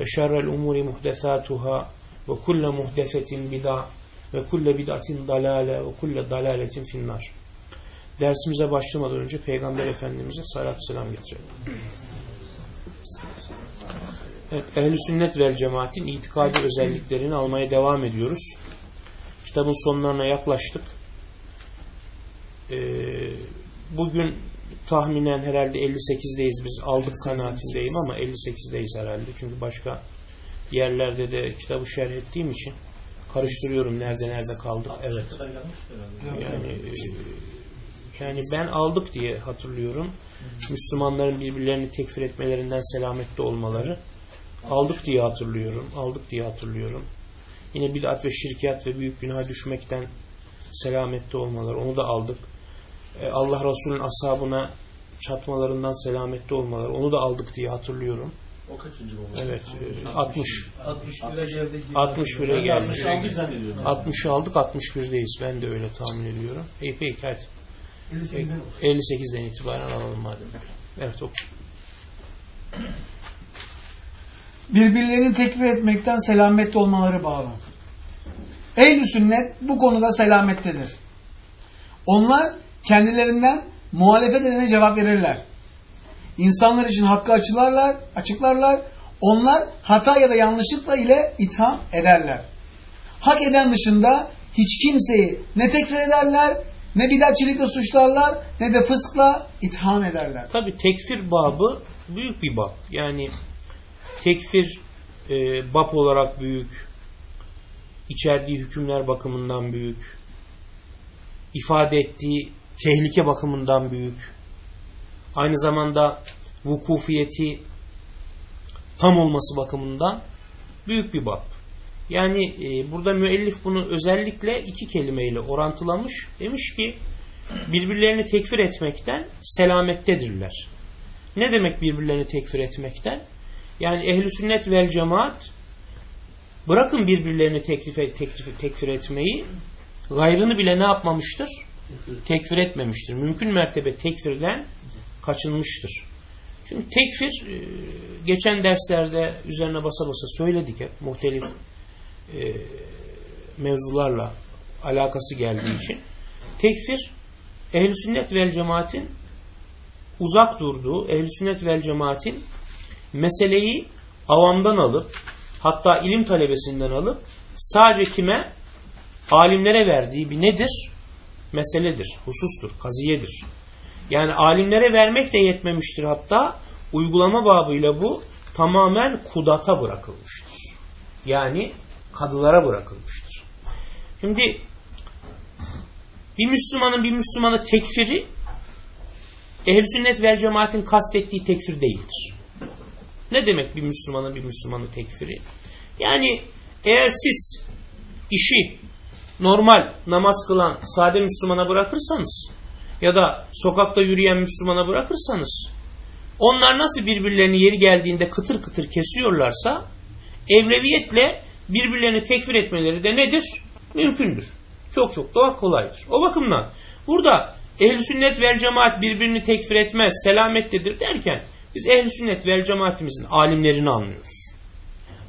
ve şerrel umuri muhdesatuhâ ve kulle muhdesetin bid'a ve kulle bid'atin dalale ve kulle dalaletin finnar. Dersimize başlamadan önce Peygamber Efendimiz'e salat selam getirelim. Evet, Ehl-i Sünnet vel Cemaat'in itikadi özelliklerini almaya devam ediyoruz. Kitabın sonlarına yaklaştık. Ee, bugün tahminen herhalde 58'deyiz biz aldık kanaatindeyim ama 58'deyiz herhalde. Çünkü başka yerlerde de kitabı şerh ettiğim için karıştırıyorum nerede nerede kaldık. Evet. Yani e, yani ben aldık diye hatırlıyorum. Müslümanların birbirlerini tekfir etmelerinden selamette olmaları aldık diye hatırlıyorum. Aldık diye hatırlıyorum. Yine bid'at ve şirkiyat ve büyük günah düşmekten selamette olmaları onu da aldık. Allah Resulü'nün ashabına çatmalarından selamette olmaları onu da aldık diye hatırlıyorum. O kaçıncı oldu? Evet. 60. 61'e geldik. 61'e geldik. 60 zannediyorum. 60'ı aldık 61'deyiz. Ben de öyle tahmin ediyorum. İyi peki hadi. 58'den itibaren alalım madem. Evet oku. Birbirlerini tekfir etmekten selamette olmaları bağlı. Ehl-i sünnet bu konuda selamettedir. Onlar kendilerinden muhalefet edene cevap verirler. İnsanlar için hakkı açıklarlar, açıklarlar. Onlar hata ya da yanlışlıkla ile itham ederler. Hak eden dışında hiç kimseyi ne tekfir ederler, ne bidatçilikle suçlarlar, ne de fıskla itham ederler. Tabi tekfir babı büyük bir bab. Yani tekfir e, bab olarak büyük, içerdiği hükümler bakımından büyük, ifade ettiği tehlike bakımından büyük, aynı zamanda vukufiyeti tam olması bakımından büyük bir bab. Yani e, burada müellif bunu özellikle iki kelimeyle orantılamış. Demiş ki birbirlerini tekfir etmekten selamettedirler. Ne demek birbirlerini tekfir etmekten? Yani ehli sünnet vel cemaat bırakın birbirlerini teklif, teklif, tekfir etmeyi gayrını bile ne yapmamıştır? Tekfir etmemiştir. Mümkün mertebe tekfirden kaçınmıştır. Çünkü tekfir geçen derslerde üzerine basa basa söyledik hep muhtelif e, mevzularla alakası geldiği için. Tekfir ehl sünnet vel cemaatin uzak durduğu, ehl sünnet vel cemaatin meseleyi avamdan alıp hatta ilim talebesinden alıp sadece kime? Alimlere verdiği bir nedir? Meseledir, husustur, kaziyedir. Yani alimlere vermek de yetmemiştir hatta uygulama babıyla bu tamamen kudata bırakılmıştır. Yani kadılara bırakılmıştır. Şimdi bir Müslümanın bir Müslümanı tekfiri ehl sünnet vel cemaatin kastettiği tekfir değildir. Ne demek bir Müslümanın bir Müslümanı tekfiri? Yani eğer siz işi normal namaz kılan sade Müslümana bırakırsanız ya da sokakta yürüyen Müslümana bırakırsanız onlar nasıl birbirlerini yeri geldiğinde kıtır kıtır kesiyorlarsa evleviyetle birbirlerini tekfir etmeleri de nedir? Mümkündür. Çok çok daha kolaydır. O bakımdan burada ehl sünnet vel cemaat birbirini tekfir etmez, selamettedir derken biz ehl sünnet vel cemaatimizin alimlerini anlıyoruz.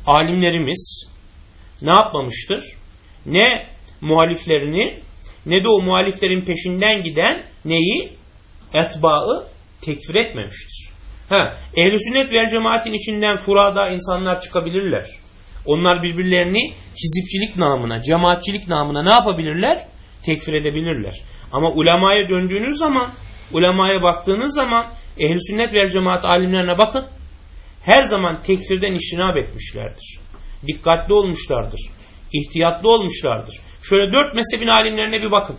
Alimlerimiz ne yapmamıştır? Ne muhaliflerini ne de o muhaliflerin peşinden giden neyi? Etbaı tekfir etmemiştir. Ha, ehl sünnet vel cemaatin içinden furada insanlar çıkabilirler. Onlar birbirlerini hizipçilik namına, cemaatçilik namına ne yapabilirler? Tekfir edebilirler. Ama ulemaya döndüğünüz zaman, ulemaya baktığınız zaman ehl sünnet vel cemaat alimlerine bakın. Her zaman tekfirden iştinab etmişlerdir. Dikkatli olmuşlardır. ihtiyatlı olmuşlardır. Şöyle dört mezhebin alimlerine bir bakın.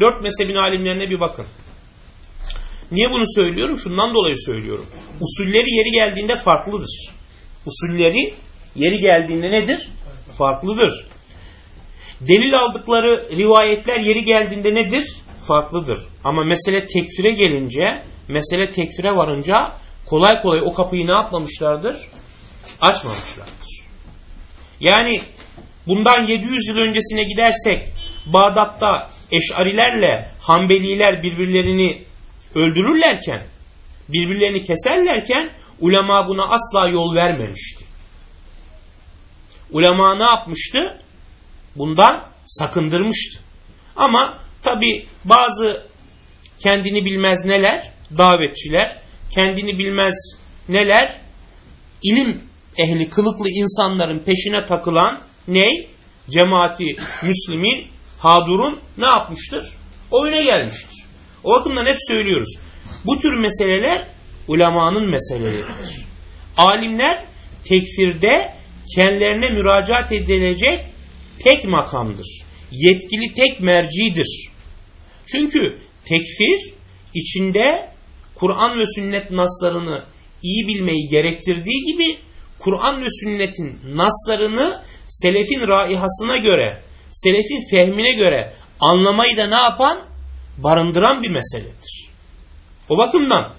Dört mezhebin alimlerine bir bakın. Niye bunu söylüyorum? Şundan dolayı söylüyorum. Usulleri yeri geldiğinde farklıdır. Usulleri yeri geldiğinde nedir? Farklıdır. Delil aldıkları rivayetler yeri geldiğinde nedir? Farklıdır. Ama mesele tekfire gelince, mesele tekfire varınca kolay kolay o kapıyı ne yapmamışlardır? Açmamışlardır. Yani bundan 700 yıl öncesine gidersek Bağdat'ta Eş'arilerle Hanbeliler birbirlerini öldürürlerken, birbirlerini keserlerken ulema buna asla yol vermemişti. Ulema ne yapmıştı? Bundan sakındırmıştı. Ama tabi bazı kendini bilmez neler, davetçiler, kendini bilmez neler, ilim ehli kılıklı insanların peşine takılan ney? Cemaati Müslümin Hadur'un ne yapmıştır? Oyuna gelmiştir. O bakımdan hep söylüyoruz. Bu tür meseleler ulemanın meseleleridir. Alimler tekfirde kendilerine müracaat edilecek tek makamdır. Yetkili tek mercidir. Çünkü tekfir içinde Kur'an ve sünnet naslarını iyi bilmeyi gerektirdiği gibi Kur'an ve sünnetin naslarını selefin raihasına göre, selefin fehmine göre anlamayı da ne yapan? Barındıran bir meseledir. O bakımdan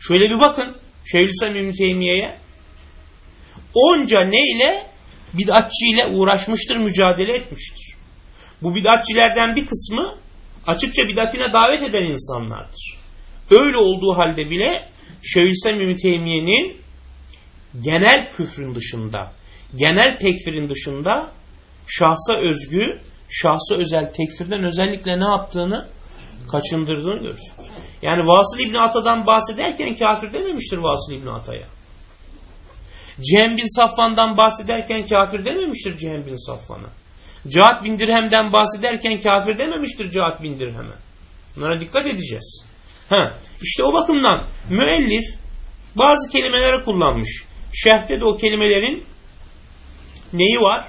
şöyle bir bakın Şeyhülislam İbni Teymiye'ye onca neyle bid'atçı ile uğraşmıştır, mücadele etmiştir. Bu bid'atçilerden bir kısmı açıkça bid'atine davet eden insanlardır. Öyle olduğu halde bile Şeyhülislam Teymiye'nin genel küfrün dışında, genel tekfirin dışında şahsa özgü, şahsa özel tekfirden özellikle ne yaptığını kaçındırdığını görürsünüz. Yani Vasıl İbni Ata'dan bahsederken kafir dememiştir Vasıl İbni Ata'ya. Cem bin Safvan'dan bahsederken kafir dememiştir Cem bin Safvan'a. Cahat bin Dirhem'den bahsederken kafir dememiştir Cahat bin Dirhem'e. Bunlara dikkat edeceğiz. Ha, işte o bakımdan müellif bazı kelimelere kullanmış. Şerhte de o kelimelerin neyi var?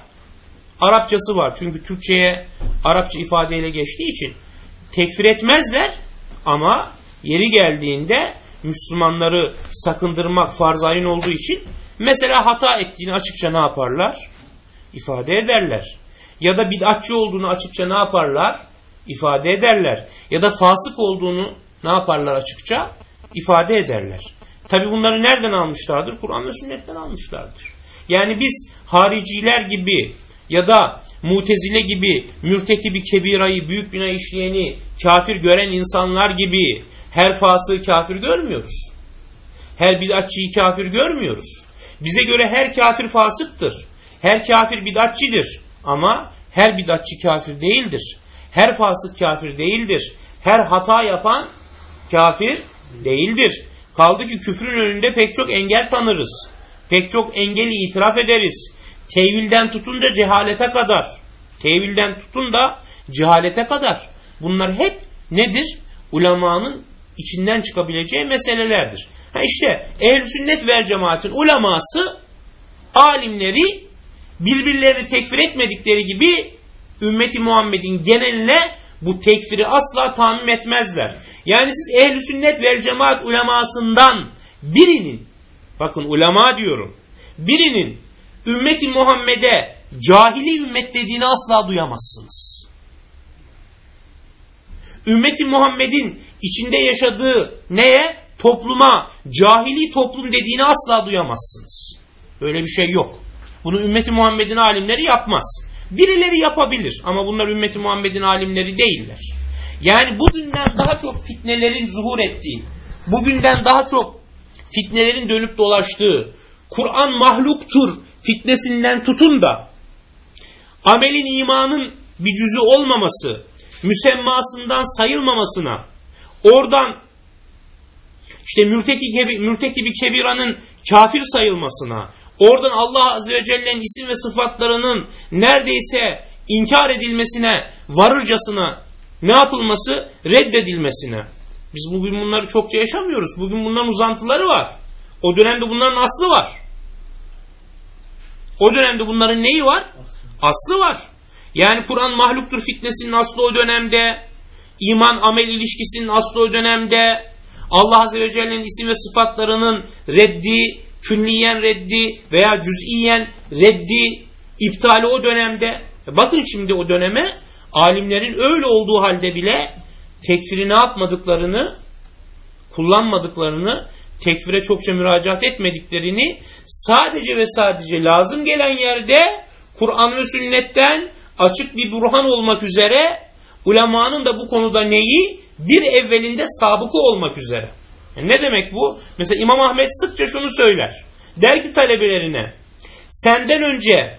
Arapçası var. Çünkü Türkçe'ye Arapça ifadeyle geçtiği için tekfir etmezler ama yeri geldiğinde Müslümanları sakındırmak farzayın olduğu için mesela hata ettiğini açıkça ne yaparlar? İfade ederler. Ya da bid'atçı olduğunu açıkça ne yaparlar? İfade ederler. Ya da fasık olduğunu ne yaparlar açıkça? İfade ederler. Tabi bunları nereden almışlardır? Kur'an ve sünnetten almışlardır. Yani biz hariciler gibi ya da mutezile gibi mürtekibi kebirayı, büyük günah işleyeni kafir gören insanlar gibi her fasığı kafir görmüyoruz. Her bid'atçıyı kafir görmüyoruz. Bize göre her kafir fasıktır. Her kafir bid'atçidir. Ama her bid'atçı kafir değildir. Her fasık kafir değildir. Her hata yapan kafir değildir. Kaldı ki küfrün önünde pek çok engel tanırız. Pek çok engeli itiraf ederiz. Tevilden tutunca cehalete kadar. Tevilden tutun da cehalete kadar. Bunlar hep nedir? Ulemanın içinden çıkabileceği meselelerdir. Ha işte ehl sünnet vel cemaatin uleması alimleri birbirlerini tekfir etmedikleri gibi ümmeti Muhammed'in geneline bu tekfiri asla tamim etmezler. Yani siz ehl sünnet vel cemaat ulemasından birinin bakın ulema diyorum birinin ümmeti Muhammed'e cahili ümmet dediğini asla duyamazsınız. Ümmeti Muhammed'in içinde yaşadığı neye? Topluma, cahili toplum dediğini asla duyamazsınız. Böyle bir şey yok. Bunu ümmeti Muhammed'in alimleri yapmaz. Birileri yapabilir ama bunlar ümmeti Muhammed'in alimleri değiller. Yani bugünden daha çok fitnelerin zuhur ettiği, bugünden daha çok fitnelerin dönüp dolaştığı, Kur'an mahluktur fitnesinden tutun da amelin imanın bir cüzü olmaması, müsemmasından sayılmamasına, oradan işte mürteki, mürteki bir kebiranın kafir sayılmasına, oradan Allah Azze ve Celle'nin isim ve sıfatlarının neredeyse inkar edilmesine, varırcasına ne yapılması? Reddedilmesine. Biz bugün bunları çokça yaşamıyoruz. Bugün bunların uzantıları var. O dönemde bunların aslı var. O dönemde bunların neyi var? Aslı var. Yani Kur'an mahluktur fitnesinin aslı o dönemde. iman amel ilişkisinin aslı o dönemde. Allah Azze ve Celle'nin isim ve sıfatlarının reddi, külliyen reddi veya cüz'iyen reddi, iptali o dönemde. E bakın şimdi o döneme alimlerin öyle olduğu halde bile tekfiri ne yapmadıklarını, kullanmadıklarını, tekfire çokça müracaat etmediklerini sadece ve sadece lazım gelen yerde Kur'an ve sünnetten açık bir burhan olmak üzere ulemanın da bu konuda neyi? Bir evvelinde sabıkı olmak üzere. Yani ne demek bu? Mesela İmam Ahmet sıkça şunu söyler. Der ki talebelerine senden önce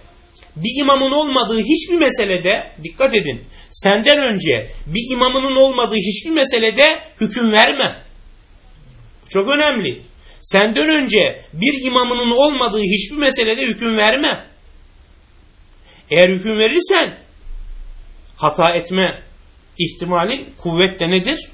bir imamın olmadığı hiçbir meselede dikkat edin. Senden önce bir imamının olmadığı hiçbir meselede hüküm verme. Çok önemli. Senden önce bir imamının olmadığı hiçbir meselede hüküm verme. Eğer hüküm verirsen hata etme ihtimalin kuvvetle nedir?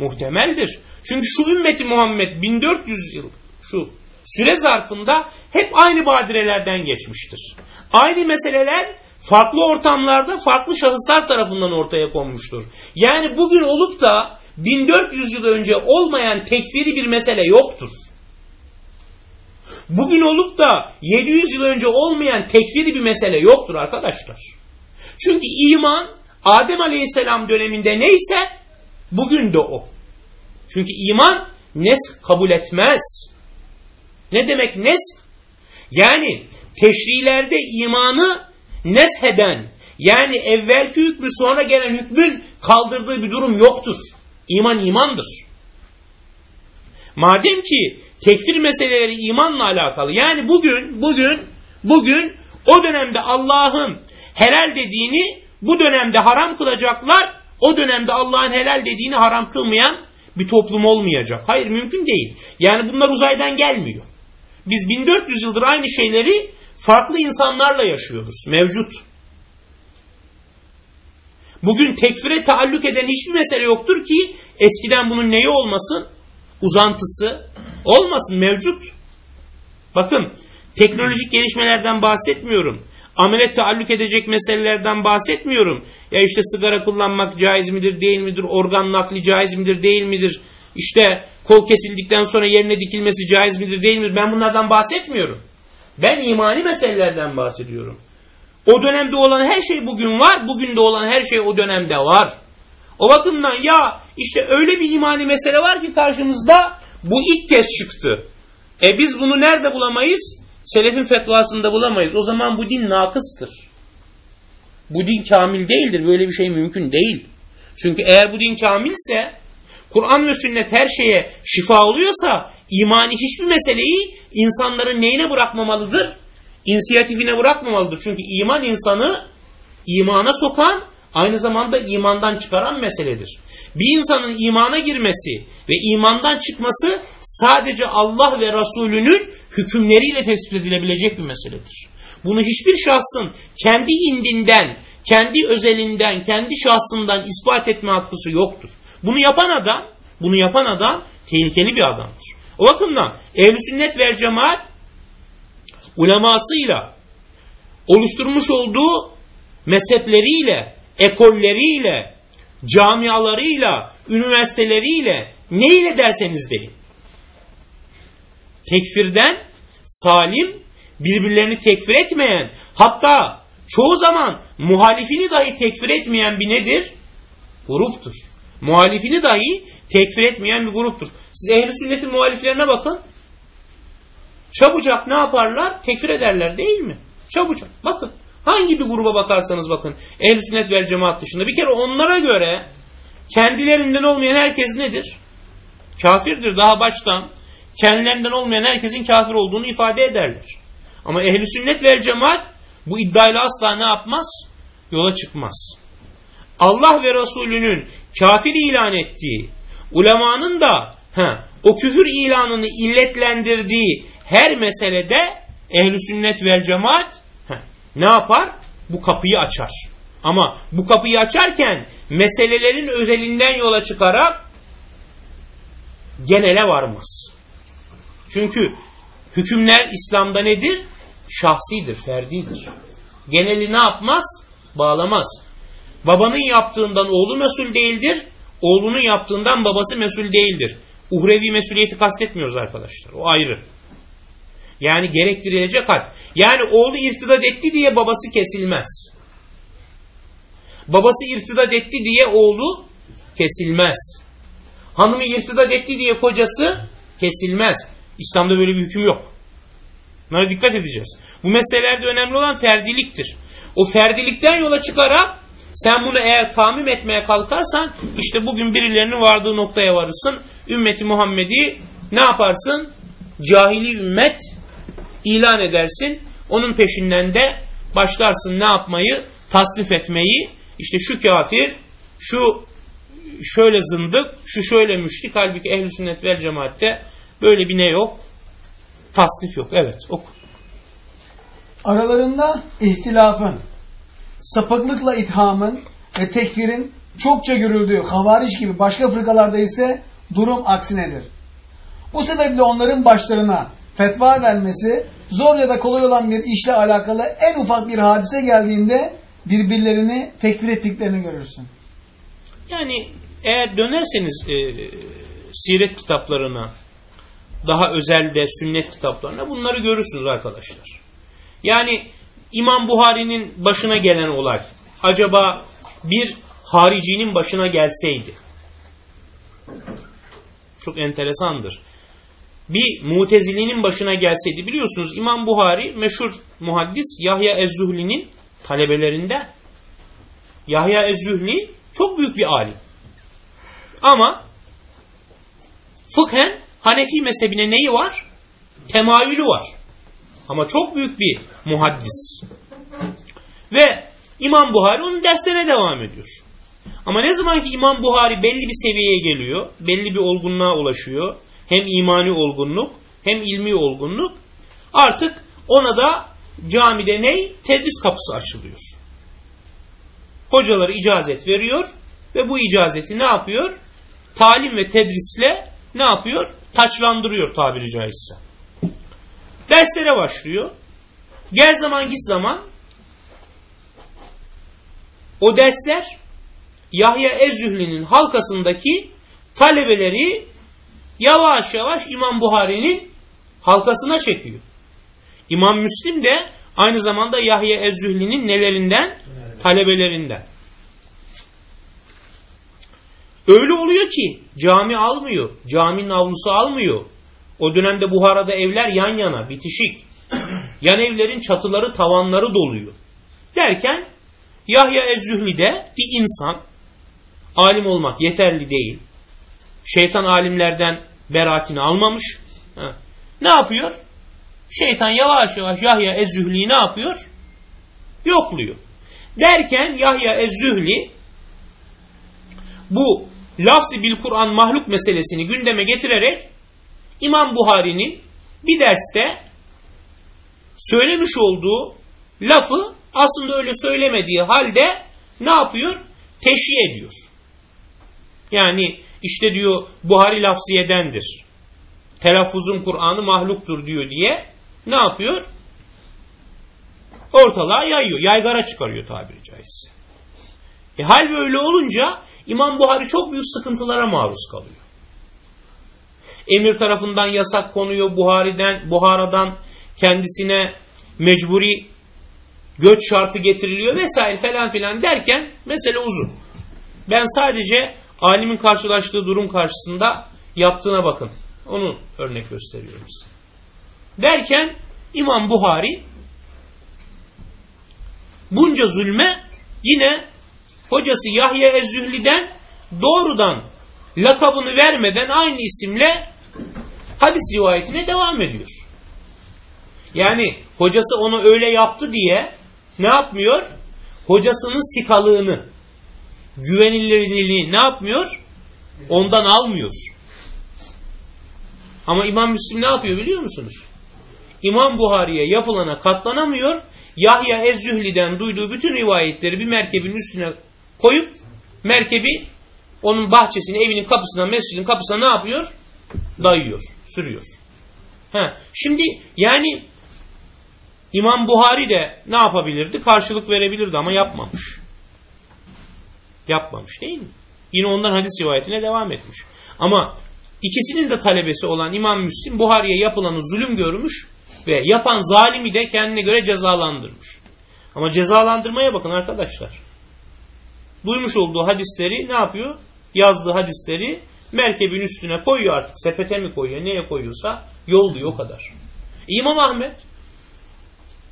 Muhtemeldir. Çünkü şu ümmeti Muhammed 1400 yıl şu süre zarfında hep aynı badirelerden geçmiştir. Aynı meseleler farklı ortamlarda farklı şahıslar tarafından ortaya konmuştur. Yani bugün olup da 1400 yıl önce olmayan tekfiri bir mesele yoktur. Bugün olup da 700 yıl önce olmayan tekfiri bir mesele yoktur arkadaşlar. Çünkü iman Adem Aleyhisselam döneminde neyse bugün de o. Çünkü iman nes kabul etmez. Ne demek nes? Yani teşrilerde imanı nesheden yani evvelki hükmü sonra gelen hükmün kaldırdığı bir durum yoktur. İman imandır. Madem ki tekfir meseleleri imanla alakalı yani bugün bugün bugün o dönemde Allah'ın helal dediğini bu dönemde haram kılacaklar o dönemde Allah'ın helal dediğini haram kılmayan bir toplum olmayacak. Hayır mümkün değil. Yani bunlar uzaydan gelmiyor. Biz 1400 yıldır aynı şeyleri farklı insanlarla yaşıyoruz. Mevcut. Bugün tekfire taalluk eden hiçbir mesele yoktur ki eskiden bunun neyi olmasın? Uzantısı olmasın mevcut. Bakın teknolojik gelişmelerden bahsetmiyorum. Amele taalluk edecek meselelerden bahsetmiyorum. Ya işte sigara kullanmak caiz midir değil midir? Organ nakli caiz midir değil midir? İşte kol kesildikten sonra yerine dikilmesi caiz midir değil midir? Ben bunlardan bahsetmiyorum. Ben imani meselelerden bahsediyorum. O dönemde olan her şey bugün var, bugün de olan her şey o dönemde var. O bakımdan ya işte öyle bir imani mesele var ki karşımızda bu ilk kez çıktı. E biz bunu nerede bulamayız? Selefin fetvasında bulamayız. O zaman bu din nakıstır. Bu din kamil değildir. Böyle bir şey mümkün değil. Çünkü eğer bu din kamilse Kur'an ve sünnet her şeye şifa oluyorsa imani hiçbir meseleyi insanların neyine bırakmamalıdır? İnisiyatifine bırakmamalıdır. Çünkü iman insanı imana sokan aynı zamanda imandan çıkaran meseledir. Bir insanın imana girmesi ve imandan çıkması sadece Allah ve Resulünün hükümleriyle tespit edilebilecek bir meseledir. Bunu hiçbir şahsın kendi indinden, kendi özelinden, kendi şahsından ispat etme hakkısı yoktur. Bunu yapan adam, bunu yapan adam tehlikeli bir adamdır. O bakımdan ehl sünnet vel cemaat ulemasıyla oluşturmuş olduğu mezhepleriyle, ekolleriyle, camialarıyla, üniversiteleriyle neyle derseniz deyin. Tekfirden salim, birbirlerini tekfir etmeyen, hatta çoğu zaman muhalifini dahi tekfir etmeyen bir nedir? Gruptur. Muhalifini dahi tekfir etmeyen bir gruptur. Siz ehli sünnetin muhaliflerine bakın. Çabucak ne yaparlar? Tekfir ederler değil mi? Çabucak. Bakın. Hangi bir gruba bakarsanız bakın. Ehl-i sünnet vel cemaat dışında. Bir kere onlara göre kendilerinden olmayan herkes nedir? Kafirdir daha baştan. Kendilerinden olmayan herkesin kafir olduğunu ifade ederler. Ama ehl-i sünnet vel cemaat bu iddiayla asla ne yapmaz? Yola çıkmaz. Allah ve Resulünün kafir ilan ettiği, ulemanın da he, o küfür ilanını illetlendirdiği her meselede Ehli sünnet vel cemaat heh, ne yapar? Bu kapıyı açar. Ama bu kapıyı açarken meselelerin özelinden yola çıkarak genele varmaz. Çünkü hükümler İslam'da nedir? Şahsidir, ferdidir. Geneli ne yapmaz? Bağlamaz. Babanın yaptığından oğlu mesul değildir. Oğlunun yaptığından babası mesul değildir. Uhrevi mesuliyeti kastetmiyoruz arkadaşlar. O ayrı. Yani gerektirilecek had. Yani oğlu irtidat etti diye babası kesilmez. Babası irtidat etti diye oğlu kesilmez. Hanımı irtidat etti diye kocası kesilmez. İslam'da böyle bir hüküm yok. Buna dikkat edeceğiz. Bu meselelerde önemli olan ferdiliktir. O ferdilikten yola çıkarak sen bunu eğer tamim etmeye kalkarsan işte bugün birilerinin vardığı noktaya varırsın. Ümmeti Muhammed'i ne yaparsın? Cahili ümmet ilan edersin. Onun peşinden de başlarsın ne yapmayı? Tasnif etmeyi. İşte şu kafir, şu şöyle zındık, şu şöyle müşrik. Halbuki ehl sünnet vel cemaatte böyle bir ne yok? Tasnif yok. Evet oku. Aralarında ihtilafın, sapıklıkla ithamın ve tekfirin çokça görüldüğü havariş gibi başka fırkalarda ise durum aksinedir. Bu sebeple onların başlarına fetva vermesi zor ya da kolay olan bir işle alakalı en ufak bir hadise geldiğinde birbirlerini tekfir ettiklerini görürsün. Yani eğer dönerseniz e, siret kitaplarına, daha özelde sünnet kitaplarına bunları görürsünüz arkadaşlar. Yani İmam Buhari'nin başına gelen olay acaba bir haricinin başına gelseydi çok enteresandır. Bir mutezilinin başına gelseydi biliyorsunuz İmam Buhari meşhur muhaddis Yahya Ez-Zuhli'nin talebelerinde. Yahya Ez-Zuhli çok büyük bir alim. Ama fıkhen Hanefi mezhebine neyi var? Temayülü var. Ama çok büyük bir muhaddis. Ve İmam Buhari onun derslerine devam ediyor. Ama ne zaman ki İmam Buhari belli bir seviyeye geliyor, belli bir olgunluğa ulaşıyor, hem imani olgunluk hem ilmi olgunluk, artık ona da camide ne? Tedris kapısı açılıyor. Hocaları icazet veriyor ve bu icazeti ne yapıyor? Talim ve tedrisle ne yapıyor? Taçlandırıyor tabiri caizse. Derslere başlıyor. Gel zaman git zaman o dersler Yahya Ezzühli'nin halkasındaki talebeleri yavaş yavaş İmam Buhari'nin halkasına çekiyor. İmam Müslim de aynı zamanda Yahya Ezzühli'nin nelerinden? Talebelerinden. Öyle oluyor ki cami almıyor, caminin avlusu almıyor. O dönemde Buhara'da evler yan yana, bitişik. Yan evlerin çatıları, tavanları doluyor. Derken Yahya Ezzühli'de bir insan, alim olmak yeterli değil. Şeytan alimlerden beraatini almamış. Ne yapıyor? Şeytan yavaş yavaş Yahya Ezzühli'yi ne yapıyor? Yokluyor. Derken Yahya Ezzühli bu lafzi bil Kur'an mahluk meselesini gündeme getirerek İmam Buhari'nin bir derste söylemiş olduğu lafı aslında öyle söylemediği halde ne yapıyor? Teşhi ediyor. Yani işte diyor Buhari lafziyedendir. Telaffuzun Kur'an'ı mahluktur diyor diye ne yapıyor? Ortalığa yayıyor. Yaygara çıkarıyor tabiri caizse. E hal böyle olunca İmam Buhari çok büyük sıkıntılara maruz kalıyor. Emir tarafından yasak konuyor Buhari'den, Buhara'dan kendisine mecburi göç şartı getiriliyor vesaire falan filan derken mesele uzun. Ben sadece alimin karşılaştığı durum karşısında yaptığına bakın. Onu örnek gösteriyorum size. Derken İmam Buhari bunca zulme yine hocası Yahya Ezzühli'den doğrudan lakabını vermeden aynı isimle hadis rivayetine devam ediyor. Yani hocası onu öyle yaptı diye ne yapmıyor? Hocasının sikalığını, güvenilirliğini ne yapmıyor? Ondan almıyor. Ama İmam Müslim ne yapıyor biliyor musunuz? İmam Buhari'ye yapılana katlanamıyor. Yahya Ez-Zühli'den duyduğu bütün rivayetleri bir merkebin üstüne koyup merkebi onun bahçesine, evinin kapısına, mescidin kapısına ne yapıyor? Dayıyor, sürüyor. Ha, şimdi yani İmam Buhari de ne yapabilirdi? Karşılık verebilirdi ama yapmamış. Yapmamış değil mi? Yine ondan hadis rivayetine devam etmiş. Ama ikisinin de talebesi olan İmam Müslim Buhari'ye yapılanı zulüm görmüş ve yapan zalimi de kendine göre cezalandırmış. Ama cezalandırmaya bakın arkadaşlar. Duymuş olduğu hadisleri ne yapıyor? Yazdığı hadisleri merkebin üstüne koyuyor artık. Sepete mi koyuyor, neye koyuyorsa yolluyor o kadar. İmam Ahmet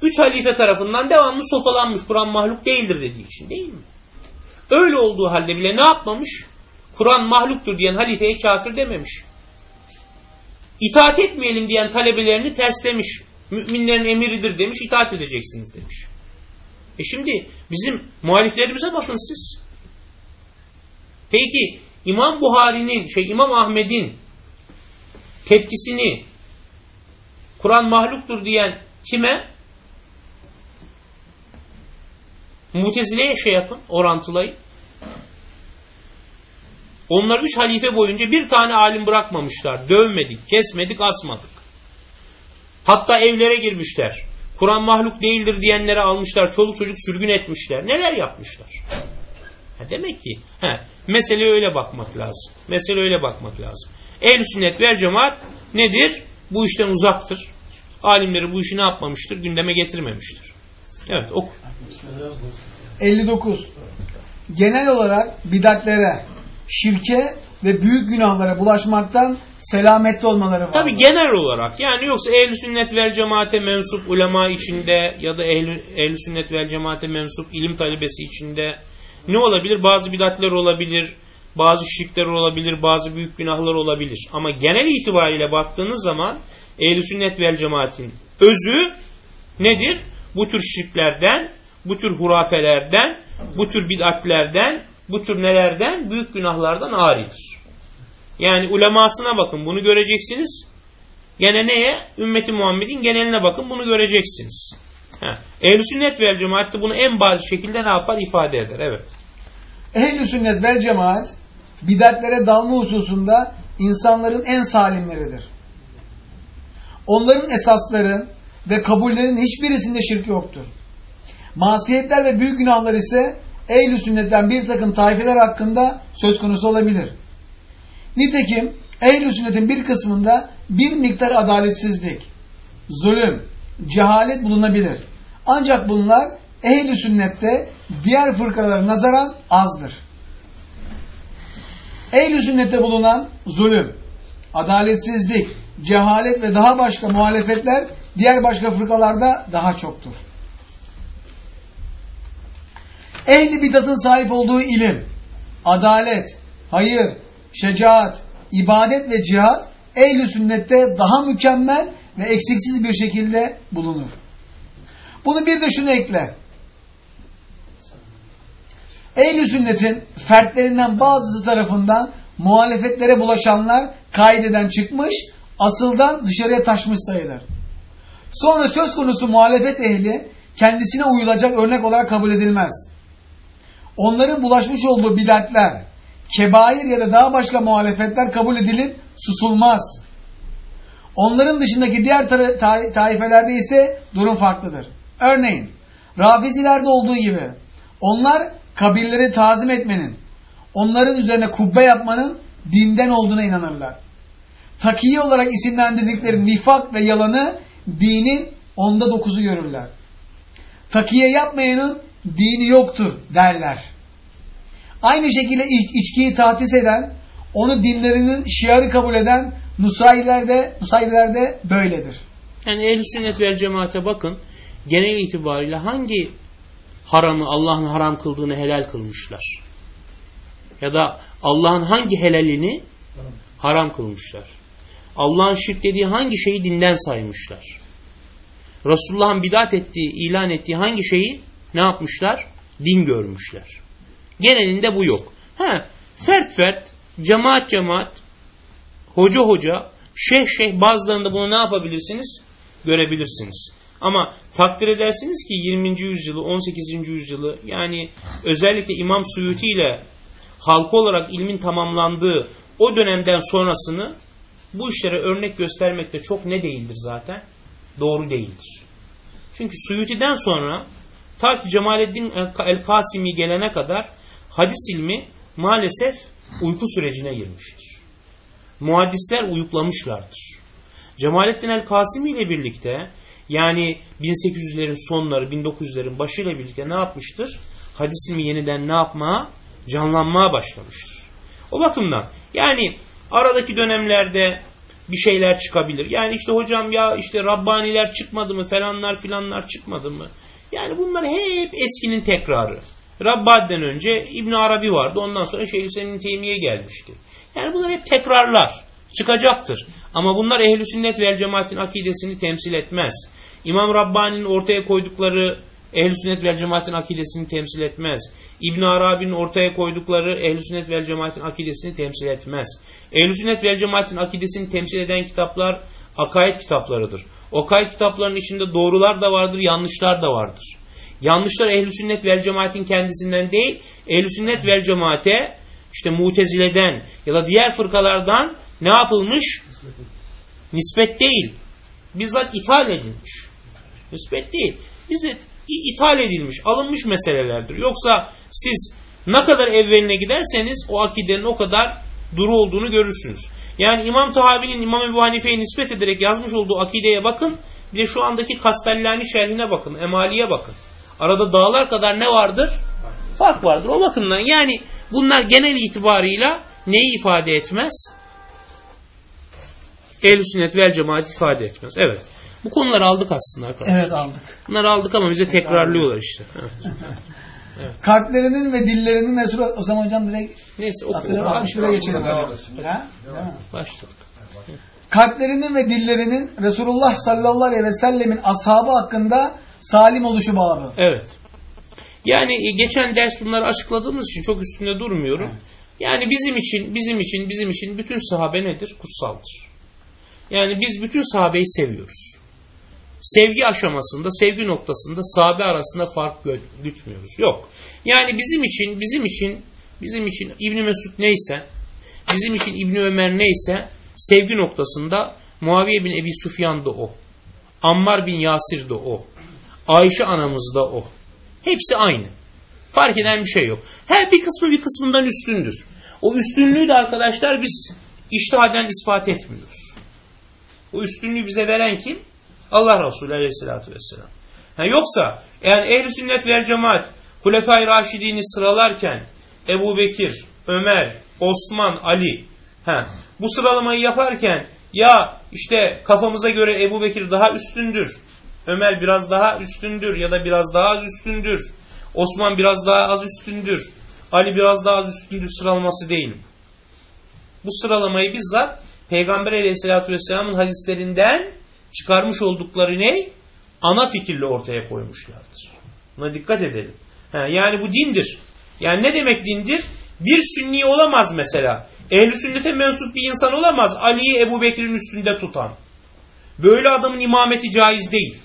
üç halife tarafından devamlı sopalanmış Kur'an mahluk değildir dediği için değil mi? Öyle olduğu halde bile ne yapmamış? Kur'an mahluktur diyen halifeye kafir dememiş. İtaat etmeyelim diyen talebelerini terslemiş. Müminlerin emiridir demiş, itaat edeceksiniz demiş. E şimdi bizim muhaliflerimize bakın siz. Peki İmam Buhari'nin, şey İmam Ahmet'in tepkisini Kur'an mahluktur diyen kime? Mutezile'ye şey yapın, orantılayın. Onlar üç halife boyunca bir tane alim bırakmamışlar. Dövmedik, kesmedik, asmadık. Hatta evlere girmişler. Kur'an mahluk değildir diyenlere almışlar. Çoluk çocuk sürgün etmişler. Neler yapmışlar? Ha demek ki he, mesele öyle bakmak lazım. Mesele öyle bakmak lazım. Ehl-i sünnet vel cemaat nedir? Bu işten uzaktır. Alimleri bu işi ne yapmamıştır? Gündeme getirmemiştir. Evet oku. 59. Genel olarak bidatlere, şirke ve büyük günahlara bulaşmaktan selametli olmaları var. Tabi genel olarak yani yoksa ehl sünnet vel cemaate mensup ulema içinde ya da ehl, ehl sünnet vel cemaate mensup ilim talebesi içinde ne olabilir? Bazı bidatler olabilir, bazı şirkler olabilir, bazı büyük günahlar olabilir. Ama genel itibariyle baktığınız zaman ehl sünnet vel cemaatin özü nedir? Bu tür şirklerden, bu tür hurafelerden, bu tür bid'atlerden, bu tür nelerden? Büyük günahlardan aridir. Yani ulemasına bakın bunu göreceksiniz. Gene neye? Ümmeti Muhammed'in geneline bakın bunu göreceksiniz. Ehl-i sünnet vel cemaat de bunu en bariz şekilde ne yapar? ifade eder. Evet. Ehl-i sünnet vel cemaat bidatlere dalma hususunda insanların en salimleridir. Onların esasların ve kabullerin hiçbirisinde şirk yoktur. Masiyetler ve büyük günahlar ise ehl sünnetten bir takım taifeler hakkında söz konusu olabilir. Nitekim ehl sünnetin bir kısmında bir miktar adaletsizlik, zulüm, cehalet bulunabilir. Ancak bunlar ehl sünnette diğer fırkalara nazaran azdır. ehl sünnette bulunan zulüm, adaletsizlik, cehalet ve daha başka muhalefetler diğer başka fırkalarda daha çoktur. Ehli bidatın sahip olduğu ilim, adalet, hayır, şecaat, ibadet ve cihat ehli sünnette daha mükemmel ve eksiksiz bir şekilde bulunur. Bunu bir de şunu ekle. Ehl-i sünnetin fertlerinden bazısı tarafından muhalefetlere bulaşanlar kaideden çıkmış, asıldan dışarıya taşmış sayılır. Sonra söz konusu muhalefet ehli kendisine uyulacak örnek olarak kabul edilmez. Onların bulaşmış olduğu bidatler, kebair ya da daha başka muhalefetler kabul edilip susulmaz. Onların dışındaki diğer ta ta taifelerde ise durum farklıdır. Örneğin, Rafizilerde olduğu gibi onlar kabirleri tazim etmenin, onların üzerine kubbe yapmanın dinden olduğuna inanırlar. Takiye olarak isimlendirdikleri nifak ve yalanı dinin onda dokuzu görürler. Takiye yapmayanın dini yoktur derler. Aynı şekilde iç, içkiyi tahtis eden, onu dinlerinin şiarı kabul eden Nusayriler de, Nusayriler de böyledir. Yani ehl sünnet vel cemaate bakın genel itibariyle hangi haramı Allah'ın haram kıldığını helal kılmışlar? Ya da Allah'ın hangi helalini haram kılmışlar? Allah'ın şirk dediği hangi şeyi dinden saymışlar? Resulullah'ın bidat ettiği, ilan ettiği hangi şeyi ne yapmışlar? Din görmüşler. Genelinde bu yok. Ha, fert fert, cemaat cemaat, hoca hoca, şeyh şeyh bazılarında bunu ne yapabilirsiniz? görebilirsiniz. Ama takdir edersiniz ki 20. yüzyılı, 18. yüzyılı yani özellikle İmam Suyuti ile halkı olarak ilmin tamamlandığı o dönemden sonrasını bu işlere örnek göstermekte çok ne değildir zaten? Doğru değildir. Çünkü Suyuti'den sonra ta ki Cemaleddin el-Kasimi gelene kadar hadis ilmi maalesef uyku sürecine girmiştir. Muhaddisler uyuklamışlardır. Cemalettin el-Kasimi ile birlikte yani 1800'lerin sonları 1900'lerin başıyla birlikte ne yapmıştır? Hadis ilmi yeniden ne yapmaya? Canlanmaya başlamıştır. O bakımdan yani aradaki dönemlerde bir şeyler çıkabilir. Yani işte hocam ya işte Rabbaniler çıkmadı mı falanlar filanlar çıkmadı mı? Yani bunlar hep eskinin tekrarı. Rabbani'den önce İbn Arabi vardı. Ondan sonra Şeyhüseyin Teymiye gelmişti. Yani bunlar hep tekrarlar. Çıkacaktır. Ama bunlar ehl sünnet ve cemaatin akidesini temsil etmez. İmam Rabbani'nin ortaya koydukları ehl sünnet ve cemaatin akidesini temsil etmez. İbn Arabi'nin ortaya koydukları ehl sünnet ve cemaatin akidesini temsil etmez. ehl sünnet ve cemaatin akidesini temsil eden kitaplar akaid kitaplarıdır. O akaid kitaplarının içinde doğrular da vardır, yanlışlar da vardır. Yanlışlar ehl sünnet ve cemaatin kendisinden değil, ehl sünnet ve cemaate işte mutezileden ya da diğer fırkalardan ne yapılmış? Nispet değil. Bizzat ithal edilmiş. Nispet değil. Bizzat ithal edilmiş, alınmış meselelerdir. Yoksa siz ne kadar evveline giderseniz o akidenin o kadar duru olduğunu görürsünüz. Yani İmam Tahavi'nin İmam Ebu Hanife'ye nispet ederek yazmış olduğu akideye bakın. Bir de şu andaki Kastellani şerhine bakın. Emali'ye bakın. Arada dağlar kadar ne vardır? Fark vardır. O bakımdan yani bunlar genel itibarıyla neyi ifade etmez? Ehl-i sünnet vel cemaat ifade etmez. Evet. Bu konuları aldık aslında arkadaşlar. Evet aldık. Bunları aldık ama bize tekrarlıyorlar işte. Evet. evet. Kalplerinin ve dillerinin Resul o zaman hocam direkt Neyse oku. Hatırla, 61'e geçelim. Ha? Başladık. Kalplerinin ve dillerinin Resulullah sallallahu aleyhi ve sellemin ashabı hakkında salim oluşu babı. Evet. Yani geçen ders bunları açıkladığımız için çok üstünde durmuyorum. Evet. Yani bizim için, bizim için, bizim için bütün sahabe nedir? Kutsaldır. Yani biz bütün sahabeyi seviyoruz. Sevgi aşamasında, sevgi noktasında sahabe arasında fark gütmüyoruz. Yok. Yani bizim için, bizim için, bizim için İbni Mesud neyse, bizim için İbni Ömer neyse, sevgi noktasında Muaviye bin Ebi Sufyan da o. Ammar bin Yasir de o. Ayşe anamız da o. Hepsi aynı. Fark eden bir şey yok. Her bir kısmı bir kısmından üstündür. O üstünlüğü de arkadaşlar biz iştihaden ispat etmiyoruz. O üstünlüğü bize veren kim? Allah Resulü aleyhissalatü vesselam. Ha, yoksa yani ehl-i sünnet vel cemaat Hulefai Raşidini sıralarken Ebu Bekir, Ömer, Osman, Ali ha, bu sıralamayı yaparken ya işte kafamıza göre Ebu Bekir daha üstündür, Ömer biraz daha üstündür ya da biraz daha az üstündür, Osman biraz daha az üstündür, Ali biraz daha az üstündür sıralaması değil. Bu sıralamayı bizzat Peygamber aleyhissalatü vesselamın hadislerinden çıkarmış oldukları ne? Ana fikirle ortaya koymuşlardır. Buna dikkat edelim. Ha, yani bu dindir. Yani ne demek dindir? Bir sünni olamaz mesela. Ehl-i sünnete mensup bir insan olamaz. Ali'yi Ebu Bekir'in üstünde tutan. Böyle adamın imameti caiz değil.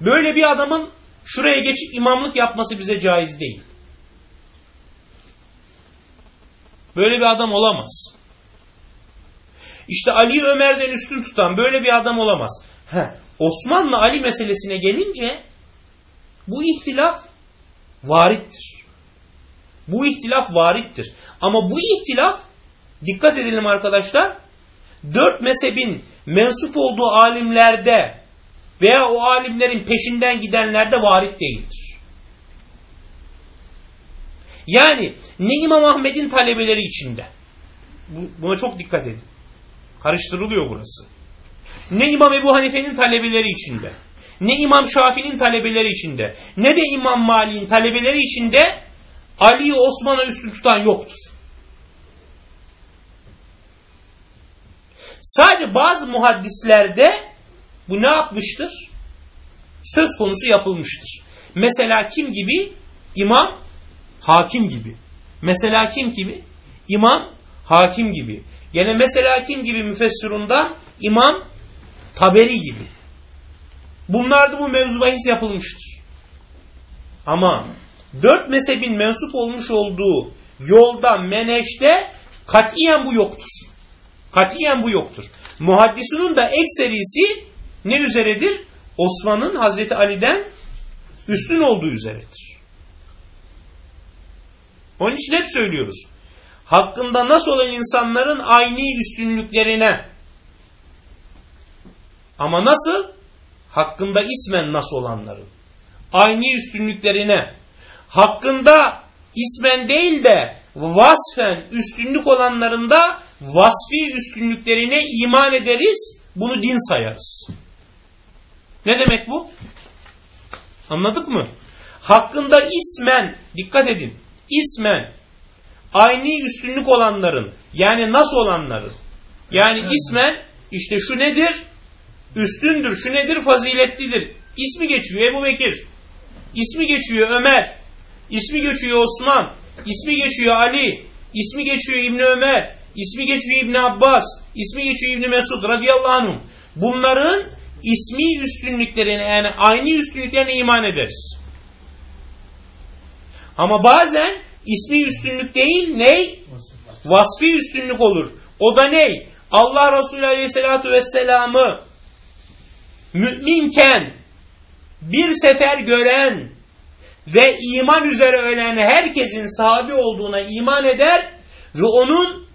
Böyle bir adamın şuraya geçip imamlık yapması bize caiz değil. Böyle bir adam olamaz. İşte Ali Ömer'den üstün tutan böyle bir adam olamaz. Osmanlı Ali meselesine gelince bu ihtilaf varittir. Bu ihtilaf varittir. Ama bu ihtilaf dikkat edelim arkadaşlar dört mezhebin mensup olduğu alimlerde veya o alimlerin peşinden gidenlerde varit değildir. Yani ne İmam Ahmet'in talebeleri içinde. Buna çok dikkat edin. Karıştırılıyor burası. Ne İmam Ebu Hanife'nin talebeleri içinde. Ne İmam Şafii'nin talebeleri içinde. Ne de İmam Mali'nin talebeleri içinde Ali'yi Osman'a üstün tutan yoktur. Sadece bazı muhaddislerde bu ne yapmıştır? Söz konusu yapılmıştır. Mesela kim gibi? İmam Hakim gibi. Mesela kim gibi? İmam Hakim gibi. Gene mesela kim gibi müfessirundan? İmam Taberi gibi. Bunlarda bu mevzu bahis yapılmıştır. Ama dört mezhebin mensup olmuş olduğu yolda, meneşte katiyen bu yoktur. Katiyen bu yoktur. Muhaddisunun da ekserisi ne üzeredir? Osman'ın Hazreti Ali'den üstün olduğu üzeredir. Onun için hep söylüyoruz. Hakkında nasıl olan insanların aynı üstünlüklerine ama nasıl? Hakkında ismen nasıl olanların. Aynı üstünlüklerine. Hakkında ismen değil de vasfen üstünlük olanların da vasfi üstünlüklerine iman ederiz. Bunu din sayarız. Ne demek bu? Anladık mı? Hakkında ismen, dikkat edin, ismen aynı üstünlük olanların, yani nasıl olanların, yani ismen işte şu nedir? Üstündür, şu nedir? Faziletlidir. İsmi geçiyor Ebu Bekir, ismi geçiyor Ömer, ismi geçiyor Osman, ismi geçiyor Ali, ismi geçiyor İbni Ömer, ismi geçiyor İbni Abbas, ismi geçiyor İbni Mesud radıyallahu anh. Bunların ismi üstünlüklerine yani aynı üstünlüklerine iman ederiz. Ama bazen ismi üstünlük değil ney? Vasfi üstünlük olur. O da ney? Allah Resulü Aleyhisselatü Vesselam'ı müminken bir sefer gören ve iman üzere ölen herkesin sahabi olduğuna iman eder ve onun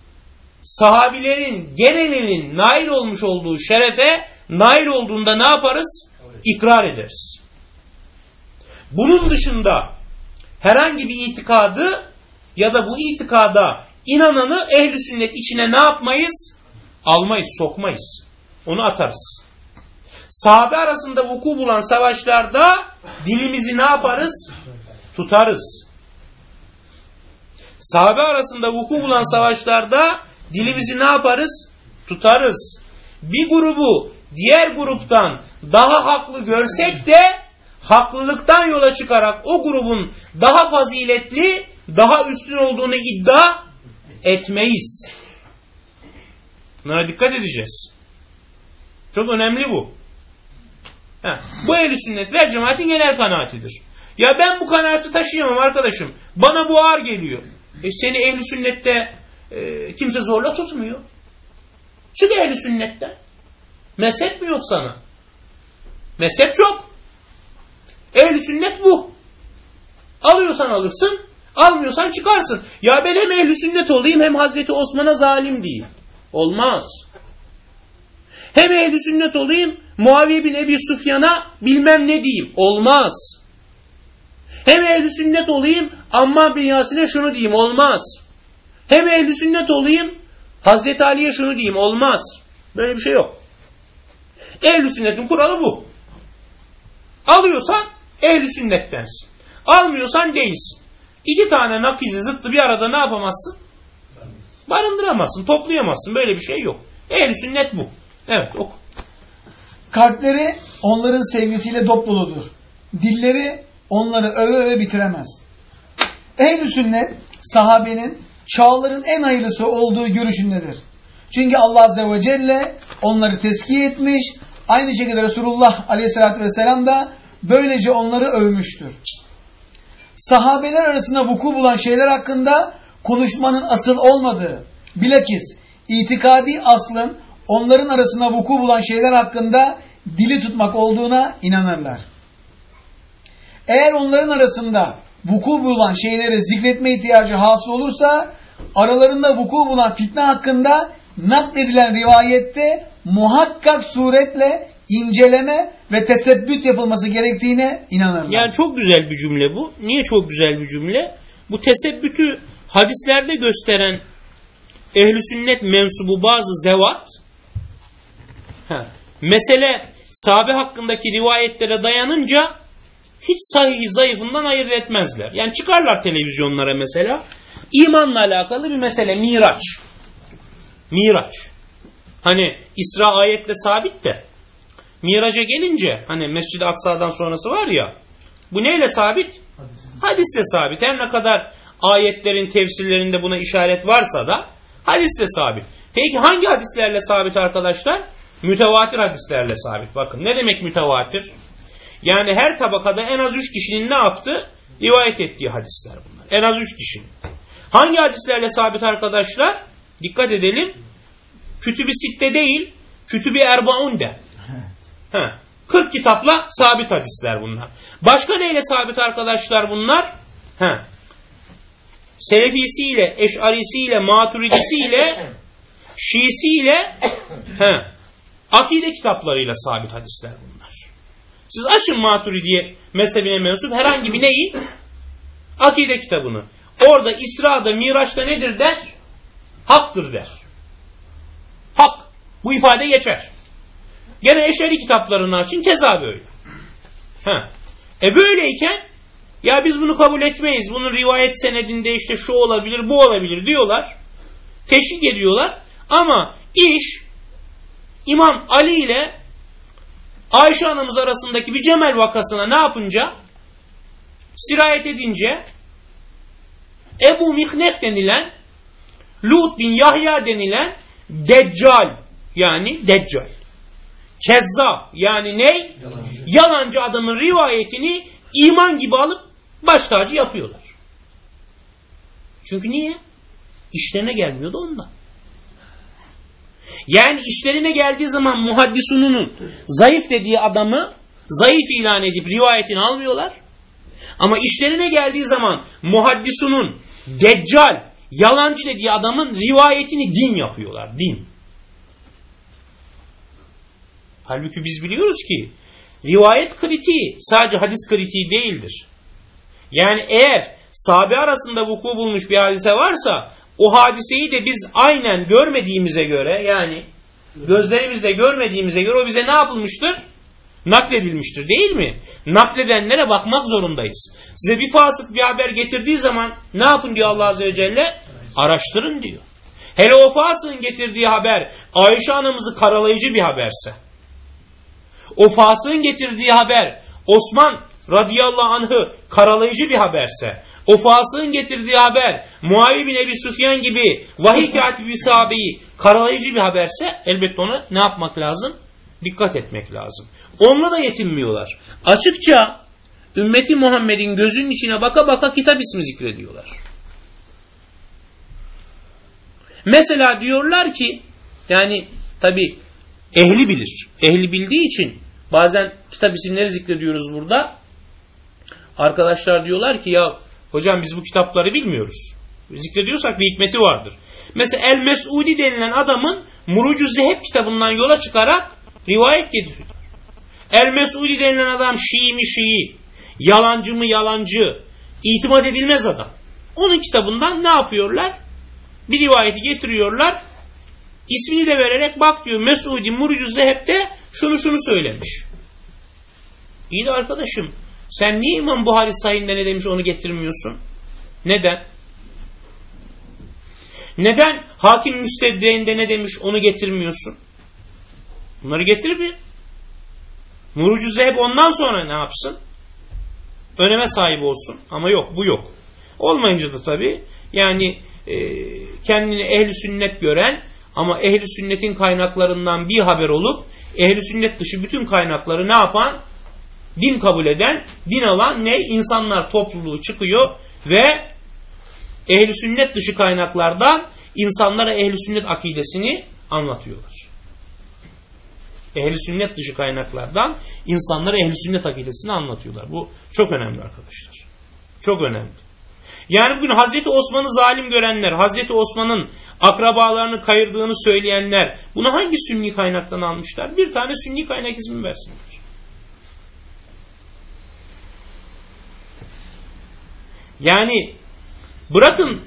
sahabilerin genelinin nail olmuş olduğu şerefe nail olduğunda ne yaparız? İkrar ederiz. Bunun dışında herhangi bir itikadı ya da bu itikada inananı ehli sünnet içine ne yapmayız? Almayız, sokmayız. Onu atarız. Sahabe arasında vuku bulan savaşlarda dilimizi ne yaparız? Tutarız. Sahabe arasında vuku bulan savaşlarda dilimizi ne yaparız? Tutarız. Bir grubu diğer gruptan daha haklı görsek de haklılıktan yola çıkarak o grubun daha faziletli, daha üstün olduğunu iddia etmeyiz. Bunlara dikkat edeceğiz. Çok önemli bu. Ha, bu ehl sünnet ve cemaatin genel kanaatidir. Ya ben bu kanaati taşıyamam arkadaşım. Bana bu ağır geliyor. E seni ehl sünnette e, kimse zorla tutmuyor. Çık ehl sünnetten. Mezhep mi yok sana? Mezhep çok. ehl sünnet bu. Alıyorsan alırsın, almıyorsan çıkarsın. Ya ben hem ehl sünnet olayım hem Hazreti Osman'a zalim diyeyim. Olmaz. Hem ehl sünnet olayım, Muaviye bin Ebi Sufyan'a bilmem ne diyeyim. Olmaz. Hem ehl sünnet olayım, Ammar bin Yasin'e şunu diyeyim. Olmaz. Hem ehl sünnet olayım, Hazreti Ali'ye şunu diyeyim. Olmaz. Böyle bir şey yok. Ehl-i sünnetin kuralı bu. Alıyorsan ehl-i sünnettensin. Almıyorsan değilsin. İki tane nakizi zıttı bir arada ne yapamazsın? Barındıramazsın, toplayamazsın. Böyle bir şey yok. Ehl-i sünnet bu. Evet oku. Kalpleri onların sevgisiyle dop. Dilleri onları öve öve bitiremez. Ehl-i sünnet sahabenin çağların en hayırlısı olduğu görüşündedir. Çünkü Allah Azze ve Celle onları teskiye etmiş. Aynı şekilde Resulullah Aleyhisselatü Vesselam da böylece onları övmüştür. Sahabeler arasında vuku bulan şeyler hakkında konuşmanın asıl olmadığı, bilakis itikadi aslın onların arasında vuku bulan şeyler hakkında dili tutmak olduğuna inanırlar. Eğer onların arasında vuku bulan şeyleri zikretme ihtiyacı hasıl olursa aralarında vuku bulan fitne hakkında nakledilen rivayette muhakkak suretle inceleme ve tesebbüt yapılması gerektiğine inanırlar. Yani çok güzel bir cümle bu. Niye çok güzel bir cümle? Bu tesebbütü hadislerde gösteren ehli sünnet mensubu bazı zevat mesele sahabe hakkındaki rivayetlere dayanınca hiç sahihi zayıfından ayırt etmezler. Yani çıkarlar televizyonlara mesela imanla alakalı bir mesele miraç. Miraç. Hani İsra ayetle sabit de Miraca gelince hani Mescid-i Aksa'dan sonrası var ya bu neyle sabit? Hadisle sabit. Her ne kadar ayetlerin tefsirlerinde buna işaret varsa da hadisle sabit. Peki hangi hadislerle sabit arkadaşlar? Mütevatir hadislerle sabit. Bakın ne demek mütevatir? Yani her tabakada en az üç kişinin ne yaptı? Rivayet ettiği hadisler bunlar. En az üç kişinin. Hangi hadislerle sabit arkadaşlar? Dikkat edelim. Kütüb-i Sitte değil, Kütüb-i Erbaun de. Evet. 40 kitapla sabit hadisler bunlar. Başka neyle sabit arkadaşlar bunlar? He. Selefisiyle, Eş'arisiyle, Maturidisiyle, Şiisiyle he, akide kitaplarıyla sabit hadisler bunlar. Siz açın Maturidiye mezhebine mensup herhangi bir neyi? Akide kitabını. Orada İsra'da, Miraç'ta nedir der? Haktır der. Hak. Bu ifade geçer. Gene Eşari kitaplarını açın keza böyle. Ha. E böyleyken ya biz bunu kabul etmeyiz. Bunun rivayet senedinde işte şu olabilir, bu olabilir diyorlar. Teşvik ediyorlar. Ama iş İmam Ali ile Ayşe anamız arasındaki bir Cemel vakasına ne yapınca sirayet edince Ebu Mihnef denilen Lut bin Yahya denilen Deccal yani Deccal Kezzab yani ne? Yalancı. Yalancı adamın rivayetini iman gibi alıp baş tacı yapıyorlar. Çünkü niye? İşlerine gelmiyordu ondan. Yani işlerine geldiği zaman muhaddisununun zayıf dediği adamı zayıf ilan edip rivayetini almıyorlar. Ama işlerine geldiği zaman muhaddisunun deccal, yalancı dediği adamın rivayetini din yapıyorlar. Din. Halbuki biz biliyoruz ki rivayet kritiği sadece hadis kritiği değildir. Yani eğer sahabe arasında vuku bulmuş bir hadise varsa o hadiseyi de biz aynen görmediğimize göre yani gözlerimizle görmediğimize göre o bize ne yapılmıştır? Nakledilmiştir değil mi? Nakledenlere bakmak zorundayız. Size bir fasık bir haber getirdiği zaman ne yapın diyor Allah Azze ve Celle? Araştırın diyor. Hele o fasığın getirdiği haber Ayşe anamızı karalayıcı bir haberse o fasığın getirdiği haber Osman radıyallahu anh'ı karalayıcı bir haberse, o fasığın getirdiği haber Muavi bin Ebi Süfyan gibi vahiy katibi sahabeyi karalayıcı bir haberse elbette ona ne yapmak lazım? Dikkat etmek lazım. Onunla da yetinmiyorlar. Açıkça ümmeti Muhammed'in gözünün içine baka baka kitap ismi zikrediyorlar. Mesela diyorlar ki yani tabi ehli bilir. Ehli bildiği için bazen kitap isimleri zikrediyoruz burada. Arkadaşlar diyorlar ki ya hocam biz bu kitapları bilmiyoruz. Zikrediyorsak bir hikmeti vardır. Mesela El Mesudi denilen adamın Murucu Zeheb kitabından yola çıkarak rivayet getiriyor. El Mesudi denilen adam Şii mi Şii, yalancı mı yalancı, itimat edilmez adam. Onun kitabından ne yapıyorlar? Bir rivayeti getiriyorlar. İsmini de vererek bak diyor Mesudi Murucu Zeheb'de şunu şunu söylemiş. İyi de arkadaşım sen niye İmam Buhari sahihinde ne demiş onu getirmiyorsun? Neden? Neden hakim müsteddeğinde ne demiş onu getirmiyorsun? Bunları getir bir. Murucu Zeheb ondan sonra ne yapsın? Öneme sahip olsun. Ama yok bu yok. Olmayınca da tabi yani e, kendini ehli sünnet gören ama ehli sünnetin kaynaklarından bir haber olup ehli sünnet dışı bütün kaynakları ne yapan? Din kabul eden, din alan ne? İnsanlar topluluğu çıkıyor ve ehli sünnet dışı kaynaklardan insanlara ehli sünnet akidesini anlatıyorlar. Ehli sünnet dışı kaynaklardan insanlara ehli sünnet akidesini anlatıyorlar. Bu çok önemli arkadaşlar. Çok önemli. Yani bugün Hazreti Osman'ı zalim görenler, Hazreti Osman'ın akrabalarını kayırdığını söyleyenler bunu hangi sünni kaynaktan almışlar? Bir tane sünni kaynak ismi versinler. Yani bırakın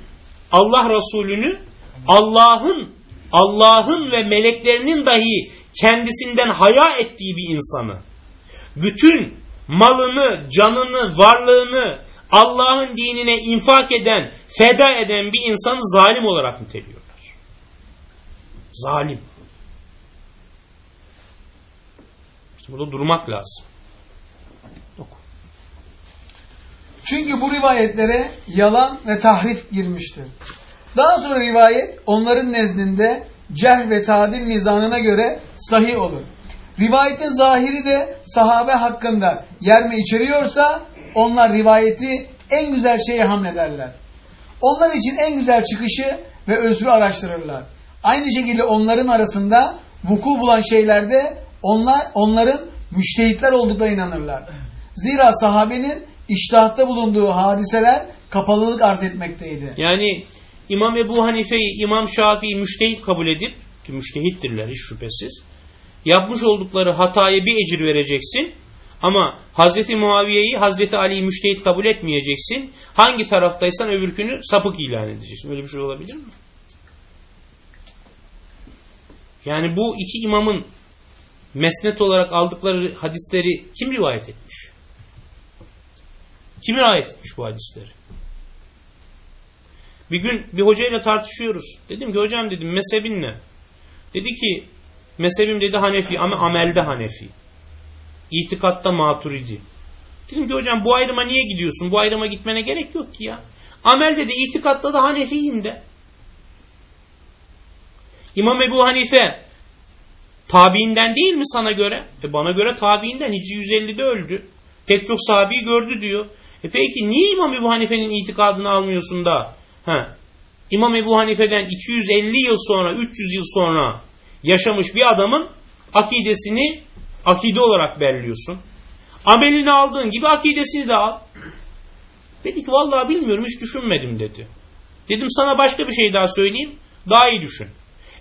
Allah Resulü'nü Allah'ın Allah'ın ve meleklerinin dahi kendisinden haya ettiği bir insanı bütün malını, canını, varlığını Allah'ın dinine infak eden, feda eden bir insanı zalim olarak niteliyorlar. Zalim. İşte burada durmak lazım. Çünkü bu rivayetlere yalan ve tahrif girmiştir. Daha sonra rivayet onların nezdinde cerh ve tadil mizanına göre sahih olur. Rivayetin zahiri de sahabe hakkında yer mi içeriyorsa onlar rivayeti en güzel şeye hamlederler. Onlar için en güzel çıkışı ve özrü araştırırlar. Aynı şekilde onların arasında vuku bulan şeylerde onlar onların müştehitler olduklarına inanırlar. Zira sahabenin iştahatta bulunduğu hadiseler kapalılık arz etmekteydi. Yani İmam Ebu Hanife'yi İmam Şafii müştehit kabul edip ki müştehittirler hiç şüphesiz. Yapmış oldukları hataya bir ecir vereceksin. Ama Hazreti Muaviye'yi Hazreti Ali'yi müştehit kabul etmeyeceksin. Hangi taraftaysan öbürkünü sapık ilan edeceksin. Öyle bir şey olabilir mi? Yani bu iki imamın mesnet olarak aldıkları hadisleri kim rivayet etmiş? Kim rivayet etmiş bu hadisleri? Bir gün bir hocayla tartışıyoruz. Dedim ki hocam dedim mezhebin ne? Dedi ki mezhebim dedi Hanefi ama amelde Hanefi. İtikatta maturidi. Dedim ki hocam bu ayrıma niye gidiyorsun? Bu ayrıma gitmene gerek yok ki ya. Amelde de itikatta da Hanefiyim de. İmam Ebu Hanife tabiinden değil mi sana göre? E bana göre tabiinden. Hicri 150'de öldü. Pek çok sahabeyi gördü diyor. E peki niye İmam Ebu Hanife'nin itikadını almıyorsun da? Ha. İmam Ebu Hanife'den 250 yıl sonra, 300 yıl sonra yaşamış bir adamın akidesini akide olarak belliyorsun. Amelini aldığın gibi akidesini de al. Dedi ki vallahi bilmiyorum hiç düşünmedim dedi. Dedim sana başka bir şey daha söyleyeyim. Daha iyi düşün.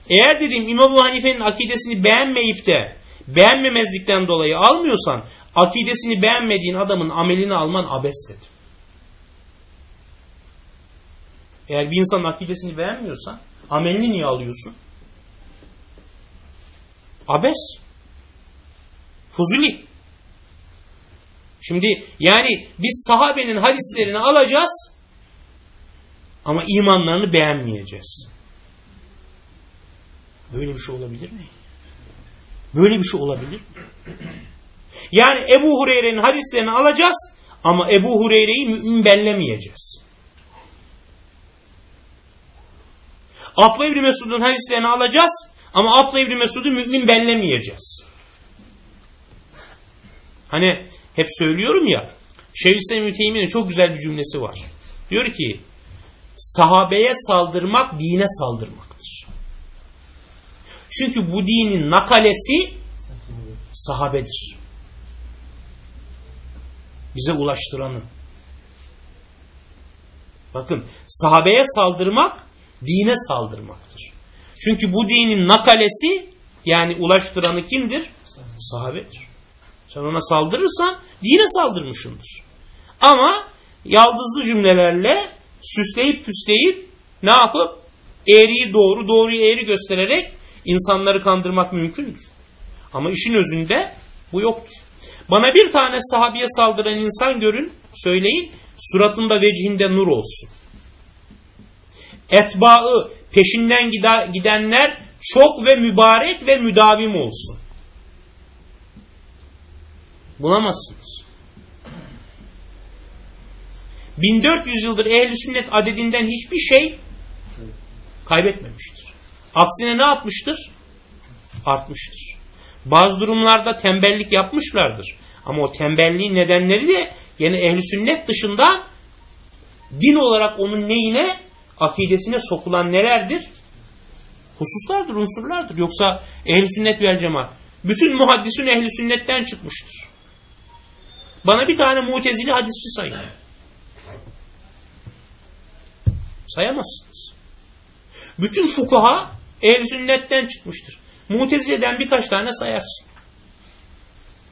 Eğer dedim İmam Ebu Hanife'nin akidesini beğenmeyip de beğenmemezlikten dolayı almıyorsan akidesini beğenmediğin adamın amelini alman abes dedim. Eğer bir insanın akidesini beğenmiyorsan amelini niye alıyorsun? Abes. Fuzuli. Şimdi yani biz sahabenin hadislerini alacağız ama imanlarını beğenmeyeceğiz. Böyle bir şey olabilir mi? Böyle bir şey olabilir mi? Yani Ebu Hureyre'nin hadislerini alacağız ama Ebu Hureyre'yi mümin bellemeyeceğiz. Abla İbni Mesud'un hadislerini alacağız ama Abla İbni Mesud'u mümin bellemeyeceğiz. Hani hep söylüyorum ya Şeyhülislam Müteymi'nin çok güzel bir cümlesi var. Diyor ki sahabeye saldırmak dine saldırmaktır. Çünkü bu dinin nakalesi sahabedir. Bize ulaştıranı. Bakın sahabeye saldırmak dine saldırmaktır. Çünkü bu dinin nakalesi yani ulaştıranı kimdir? Sahabedir. Sen ona saldırırsan dine saldırmışındır. Ama yaldızlı cümlelerle süsleyip püsleyip ne yapıp eğriyi doğru, doğruyu eğri göstererek insanları kandırmak mümkündür. Ama işin özünde bu yoktur. Bana bir tane sahabiye saldıran insan görün, söyleyin, suratında vecihinde nur olsun. Etbaı, peşinden gidenler çok ve mübarek ve müdavim olsun. Bulamazsınız. 1400 yıldır ehli sünnet adedinden hiçbir şey kaybetmemiştir. Aksine ne yapmıştır? Artmıştır. Bazı durumlarda tembellik yapmışlardır. Ama o tembelliğin nedenleri de gene ehli sünnet dışında din olarak onun neyine? Akidesine sokulan nelerdir? Hususlardır, unsurlardır. Yoksa ehli sünnet vel cemaat. Bütün muhaddisin ehli sünnetten çıkmıştır. Bana bir tane mutezili hadisçi sayın. Sayamazsınız. Bütün fukaha ehl sünnetten çıkmıştır. Mutezile'den birkaç tane sayarsın.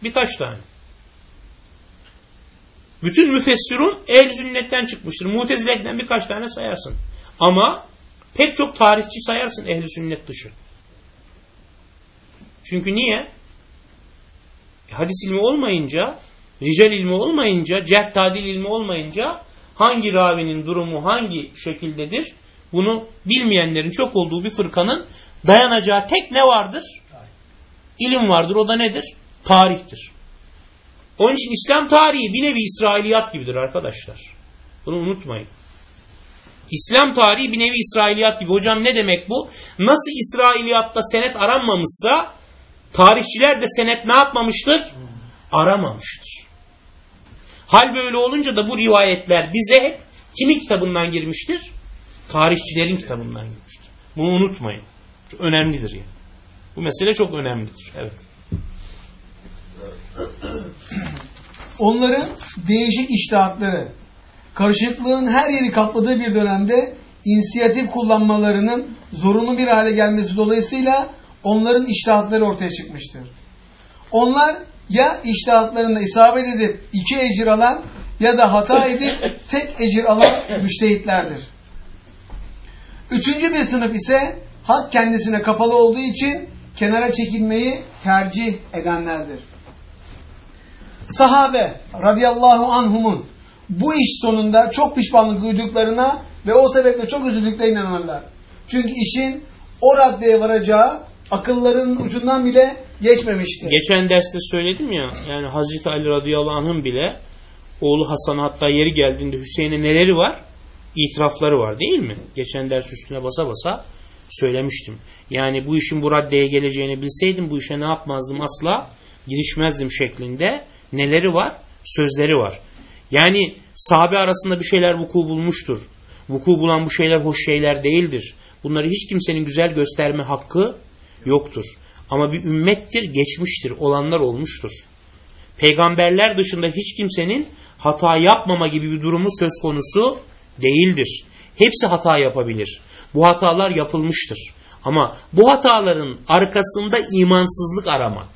Birkaç tane. Bütün müfessirun ehl sünnetten çıkmıştır. Mutezile'den birkaç tane sayarsın. Ama pek çok tarihçi sayarsın ehl sünnet dışı. Çünkü niye? E, hadis ilmi olmayınca, rical ilmi olmayınca, cerh tadil ilmi olmayınca hangi ravinin durumu hangi şekildedir? Bunu bilmeyenlerin çok olduğu bir fırkanın dayanacağı tek ne vardır? İlim vardır. O da nedir? Tarihtir. Onun için İslam tarihi bir nevi İsrailiyat gibidir arkadaşlar. Bunu unutmayın. İslam tarihi bir nevi İsrailiyat gibi. Hocam ne demek bu? Nasıl İsrailiyatta senet aranmamışsa tarihçiler de senet ne yapmamıştır? Aramamıştır. Hal böyle olunca da bu rivayetler bize hep kimin kitabından girmiştir? Tarihçilerin kitabından girmiştir. Bunu unutmayın. Önemlidir yani. Bu mesele çok önemlidir. Evet. Onların değişik iştahatları, karışıklığın her yeri kapladığı bir dönemde inisiyatif kullanmalarının zorunlu bir hale gelmesi dolayısıyla onların iştahatları ortaya çıkmıştır. Onlar ya iştahatlarında isabet edip iki ecir alan ya da hata edip tek ecir alan müştehitlerdir. Üçüncü bir sınıf ise hak kendisine kapalı olduğu için kenara çekilmeyi tercih edenlerdir. Sahabe radıyallahu anhumun bu iş sonunda çok pişmanlık duyduklarına ve o sebeple çok üzüldüklerine inanırlar. Çünkü işin o raddeye varacağı akılların ucundan bile geçmemişti. Geçen derste söyledim ya yani Hazreti Ali radıyallahu anh'ın bile oğlu Hasan hatta yeri geldiğinde Hüseyin'e neleri var? İtirafları var değil mi? Geçen ders üstüne basa basa söylemiştim. Yani bu işin bu raddeye geleceğini bilseydim bu işe ne yapmazdım asla girişmezdim şeklinde neleri var? Sözleri var. Yani sahabe arasında bir şeyler vuku bulmuştur. Vuku bulan bu şeyler hoş şeyler değildir. Bunları hiç kimsenin güzel gösterme hakkı yoktur. Ama bir ümmettir, geçmiştir, olanlar olmuştur. Peygamberler dışında hiç kimsenin hata yapmama gibi bir durumu söz konusu değildir. Hepsi hata yapabilir. Bu hatalar yapılmıştır. Ama bu hataların arkasında imansızlık aramak.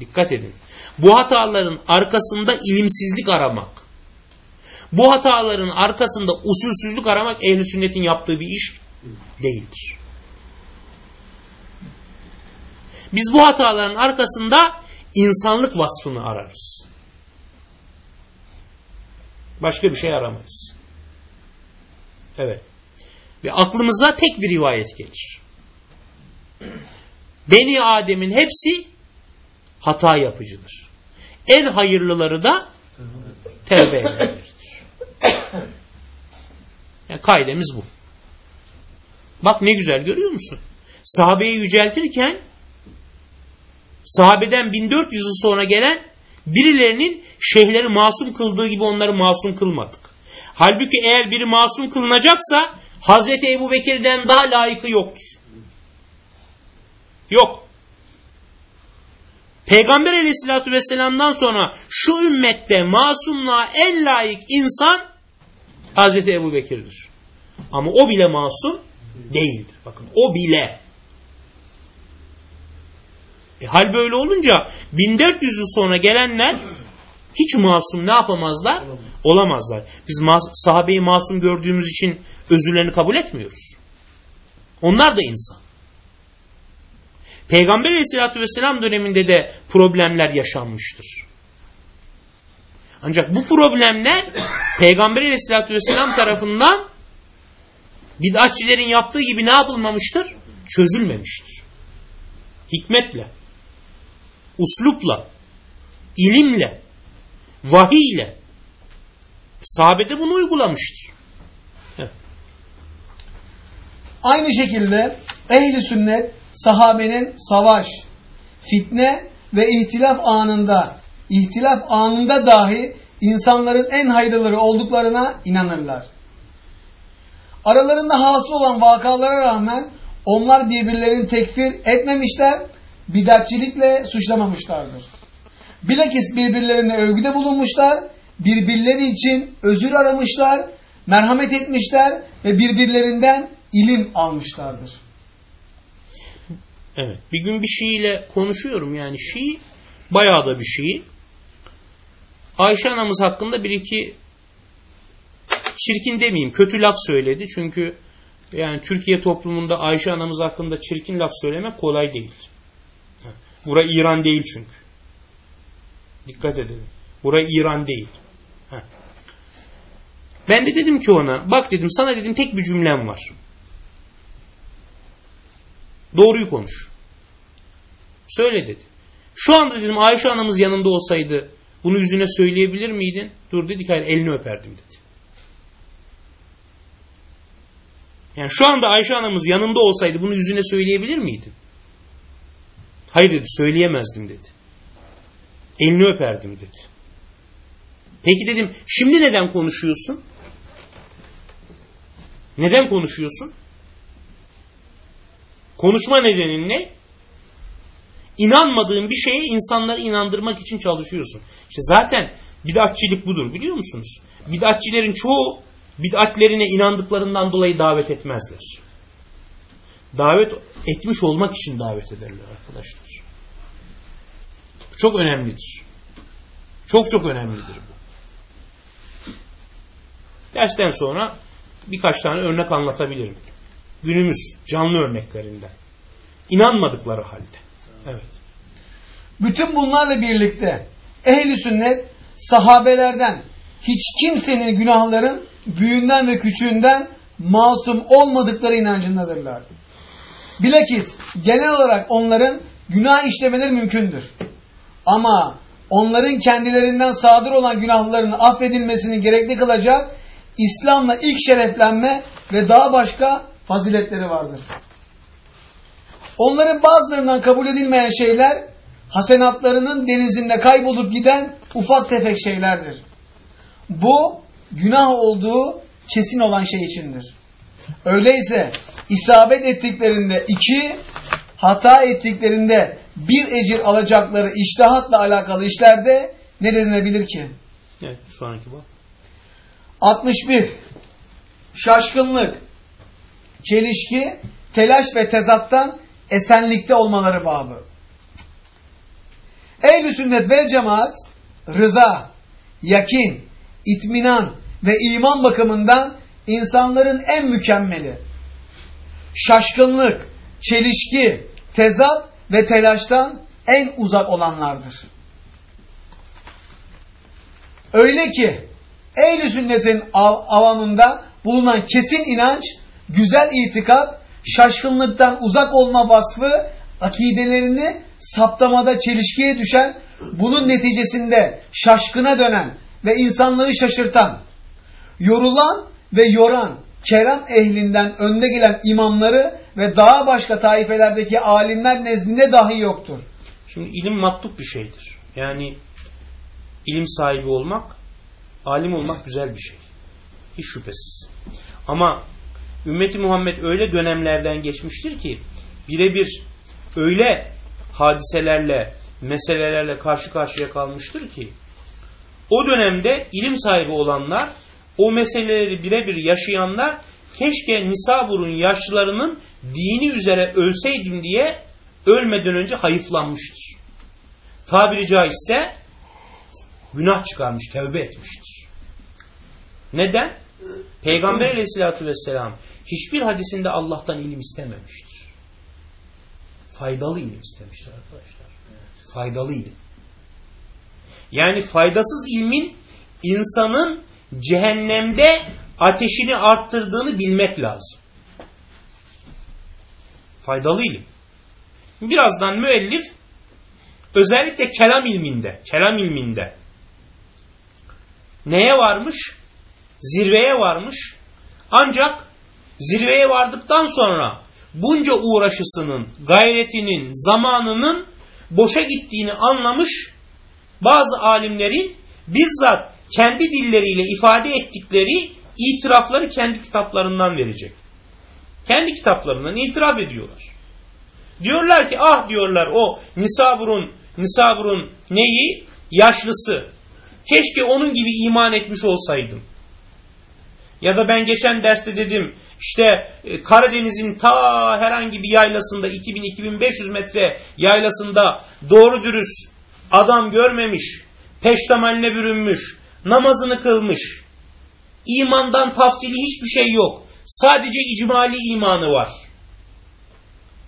Dikkat edin. Bu hataların arkasında ilimsizlik aramak. Bu hataların arkasında usulsüzlük aramak ehl sünnetin yaptığı bir iş değildir. Biz bu hataların arkasında insanlık vasfını ararız. Başka bir şey aramayız. Evet. Ve aklımıza tek bir rivayet gelir. Beni Adem'in hepsi hata yapıcıdır. En hayırlıları da tevbe edenlerdir. Yani kaidemiz bu. Bak ne güzel görüyor musun? Sahabeyi yüceltirken sahabeden 1400 yıl sonra gelen birilerinin şeyhleri masum kıldığı gibi onları masum kılmadık. Halbuki eğer biri masum kılınacaksa Hazreti Ebu Bekir'den daha layıkı yoktur. Yok. Peygamber aleyhissalatü vesselam'dan sonra şu ümmette masumluğa en layık insan Hazreti Ebu Bekir'dir. Ama o bile masum değildir. Bakın o bile. E, hal böyle olunca 1400 yıl sonra gelenler hiç masum ne yapamazlar? Olamazlar. Biz mas sahabeyi masum gördüğümüz için özürlerini kabul etmiyoruz. Onlar da insan. Peygamber aleyhissalatü vesselam döneminde de problemler yaşanmıştır. Ancak bu problemler Peygamber aleyhissalatü vesselam tarafından bid'atçilerin yaptığı gibi ne yapılmamıştır? Çözülmemiştir. Hikmetle, uslupla, ilimle, vahiyle sahabe de bunu uygulamıştır. Evet. Aynı şekilde ehli sünnet sahabenin savaş, fitne ve ihtilaf anında, ihtilaf anında dahi insanların en hayırlıları olduklarına inanırlar. Aralarında hasıl olan vakalara rağmen onlar birbirlerini tekfir etmemişler, bidatçilikle suçlamamışlardır. Bilakis birbirlerine övgüde bulunmuşlar, birbirleri için özür aramışlar, merhamet etmişler ve birbirlerinden ilim almışlardır. Evet. Bir gün bir Şii ile konuşuyorum yani Şii bayağı da bir Şii. Ayşe anamız hakkında bir iki çirkin demeyeyim kötü laf söyledi. Çünkü yani Türkiye toplumunda Ayşe anamız hakkında çirkin laf söylemek kolay değil. Bura İran değil çünkü. Dikkat edin. Bura İran değil. Ben de dedim ki ona bak dedim sana dedim tek bir cümlem var. Doğruyu konuş. Söyle dedi. Şu anda dedim Ayşe anamız yanında olsaydı bunu yüzüne söyleyebilir miydin? Dur dedik hayır elini öperdim dedi. Yani şu anda Ayşe anamız yanında olsaydı bunu yüzüne söyleyebilir miydin? Hayır dedi söyleyemezdim dedi. Elini öperdim dedi. Peki dedim şimdi neden konuşuyorsun? Neden konuşuyorsun? Konuşma nedenin ne? İnanmadığın bir şeye insanları inandırmak için çalışıyorsun. İşte zaten bidatçilik budur biliyor musunuz? Bidatçilerin çoğu bid'atlerine inandıklarından dolayı davet etmezler. Davet etmiş olmak için davet ederler arkadaşlar. Çok önemlidir. Çok çok önemlidir bu. Dersten sonra birkaç tane örnek anlatabilirim. Günümüz canlı örneklerinden. İnanmadıkları halde. Evet. Bütün bunlarla birlikte ehli sünnet sahabelerden hiç kimsenin günahların büyüğünden ve küçüğünden masum olmadıkları inancındadırlar. Bilakis genel olarak onların günah işlemeleri mümkündür. Ama onların kendilerinden sadır olan günahlarının affedilmesini gerekli kılacak İslam'la ilk şereflenme ve daha başka faziletleri vardır. Onların bazılarından kabul edilmeyen şeyler hasenatlarının denizinde kaybolup giden ufak tefek şeylerdir. Bu günah olduğu kesin olan şey içindir. Öyleyse isabet ettiklerinde iki, hata ettiklerinde bir ecir alacakları iştihatla alakalı işlerde ne denilebilir ki? Evet, sonraki bu. 61. Şaşkınlık, çelişki, telaş ve tezattan esenlikte olmaları babı. Ehl-i sünnet ve cemaat rıza, yakin, itminan ve iman bakımından insanların en mükemmeli. Şaşkınlık, çelişki, tezat ve telaştan en uzak olanlardır. Öyle ki ehl sünnetin av avamında bulunan kesin inanç, güzel itikat, şaşkınlıktan uzak olma vasfı akidelerini saptamada çelişkiye düşen, bunun neticesinde şaşkına dönen ve insanları şaşırtan, yorulan ve yoran kerem ehlinden önde gelen imamları ve daha başka taifelerdeki alimler nezdinde dahi yoktur. Şimdi ilim matluk bir şeydir. Yani ilim sahibi olmak, alim olmak güzel bir şey. Hiç şüphesiz. Ama ümmeti Muhammed öyle dönemlerden geçmiştir ki birebir öyle hadiselerle, meselelerle karşı karşıya kalmıştır ki o dönemde ilim sahibi olanlar, o meseleleri birebir yaşayanlar keşke Nisabur'un yaşlarının dini üzere ölseydim diye ölmeden önce hayıflanmıştır. Tabiri caizse günah çıkarmış, tevbe etmiştir. Neden? Peygamber aleyhissalatü vesselam hiçbir hadisinde Allah'tan ilim istememiştir. Faydalı ilim istemiştir arkadaşlar. Faydalı ilim. Yani faydasız ilmin insanın cehennemde ateşini arttırdığını bilmek lazım. Faydalı ilim. Birazdan müellif özellikle kelam ilminde, kelam ilminde neye varmış? Zirveye varmış. Ancak zirveye vardıktan sonra bunca uğraşısının, gayretinin, zamanının boşa gittiğini anlamış bazı alimlerin bizzat kendi dilleriyle ifade ettikleri itirafları kendi kitaplarından verecek. Kendi kitaplarından itiraf ediyorlar. Diyorlar ki ah diyorlar o Nisabur'un Nisabur'un neyi? Yaşlısı. Keşke onun gibi iman etmiş olsaydım. Ya da ben geçen derste dedim işte e, Karadeniz'in ta herhangi bir yaylasında 2000-2500 metre yaylasında doğru dürüst adam görmemiş, peştemaline bürünmüş, namazını kılmış. İmandan tafsili hiçbir şey yok. Sadece icmali imanı var.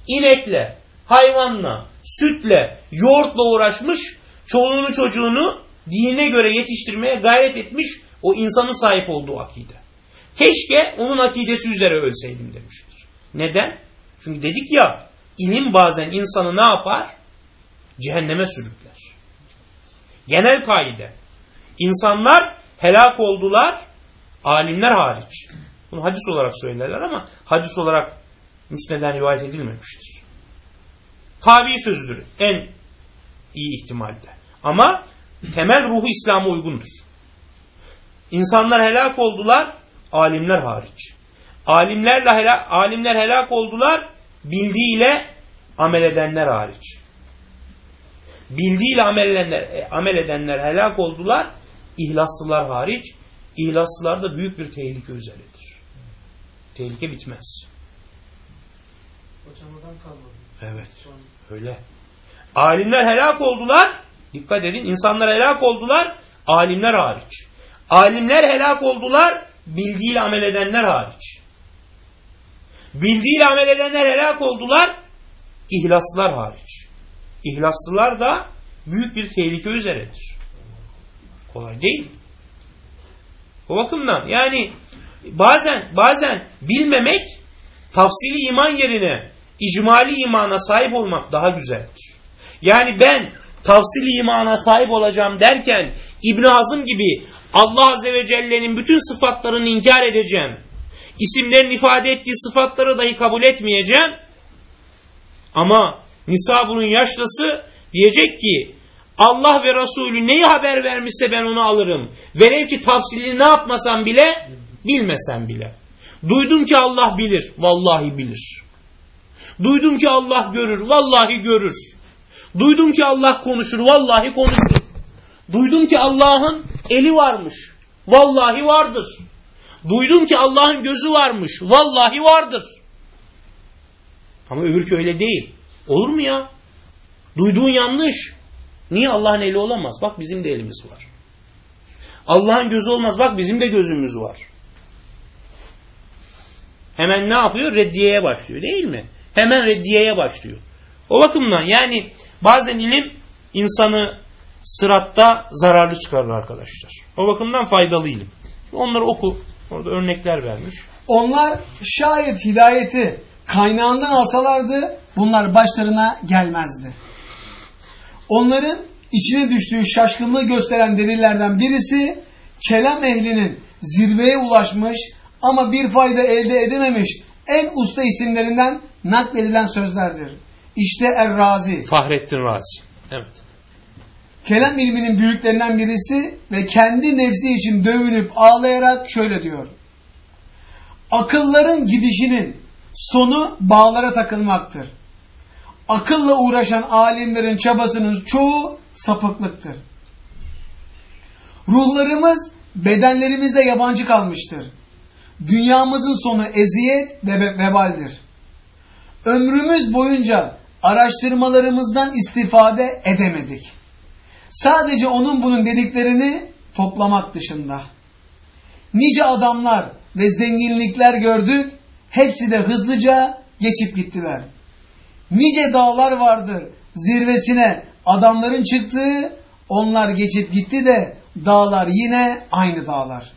İnekle, hayvanla, sütle, yoğurtla uğraşmış, çoluğunu çocuğunu dinine göre yetiştirmeye gayret etmiş o insanın sahip olduğu akide. Keşke onun akidesi üzere ölseydim demiştir. Neden? Çünkü dedik ya ilim bazen insanı ne yapar? Cehenneme sürükler. Genel kaide. İnsanlar helak oldular, alimler hariç. Bunu hadis olarak söylerler ama hadis olarak müsneden rivayet edilmemiştir. Tabi sözüdür en iyi ihtimalde. Ama temel ruhu İslam'a uygundur. İnsanlar helak oldular, alimler hariç. Alimlerle helak, alimler helak oldular, bildiğiyle amel edenler hariç. Bildiğiyle amel edenler, e, amel edenler helak oldular, ihlaslılar hariç. İhlaslılar da büyük bir tehlike üzeridir. Tehlike bitmez. Hocamadan kalmadı. Evet. Öyle. Alimler helak oldular. Dikkat edin. insanlar helak oldular. Alimler hariç. Alimler helak oldular. Bildiğiyle amel edenler hariç. Bildiğiyle amel edenler helak oldular. İhlaslılar hariç. İhlaslılar da büyük bir tehlike üzeredir. Kolay değil. O bakımdan yani bazen bazen bilmemek tafsili iman yerine icmali imana sahip olmak daha güzeldir. Yani ben tafsili imana sahip olacağım derken İbn Hazım gibi Allah Azze ve Celle'nin bütün sıfatlarını inkar edeceğim. İsimlerin ifade ettiği sıfatları dahi kabul etmeyeceğim. Ama Nisa bunun yaşlısı diyecek ki Allah ve Resulü neyi haber vermişse ben onu alırım. Velev ki tafsilini ne yapmasam bile bilmesem bile. Duydum ki Allah bilir. Vallahi bilir. Duydum ki Allah görür. Vallahi görür. Duydum ki Allah konuşur. Vallahi konuşur. Duydum ki Allah'ın eli varmış. Vallahi vardır. Duydum ki Allah'ın gözü varmış. Vallahi vardır. Ama öbürkü öyle değil. Olur mu ya? Duyduğun yanlış. Niye Allah'ın eli olamaz? Bak bizim de elimiz var. Allah'ın gözü olmaz. Bak bizim de gözümüz var. Hemen ne yapıyor? Reddiyeye başlıyor değil mi? Hemen reddiyeye başlıyor. O bakımdan yani bazen ilim insanı sıratta zararlı çıkarır arkadaşlar. O bakımdan faydalı ilim. Onları oku. Orada örnekler vermiş. Onlar şayet hidayeti kaynağından alsalardı bunlar başlarına gelmezdi. Onların içine düştüğü şaşkınlığı gösteren delillerden birisi kelam ehlinin zirveye ulaşmış ama bir fayda elde edememiş en usta isimlerinden nakledilen sözlerdir. İşte Er-Razi. Fahrettin Razi. Evet. Kelam ilminin büyüklerinden birisi ve kendi nefsi için dövünüp ağlayarak şöyle diyor. Akılların gidişinin sonu bağlara takılmaktır. Akılla uğraşan alimlerin çabasının çoğu sapıklıktır. Ruhlarımız bedenlerimizde yabancı kalmıştır. Dünyamızın sonu eziyet ve vebaldir. Ömrümüz boyunca araştırmalarımızdan istifade edemedik. Sadece onun bunun dediklerini toplamak dışında. Nice adamlar ve zenginlikler gördük, hepsi de hızlıca geçip gittiler. Nice dağlar vardır zirvesine adamların çıktığı, onlar geçip gitti de dağlar yine aynı dağlar.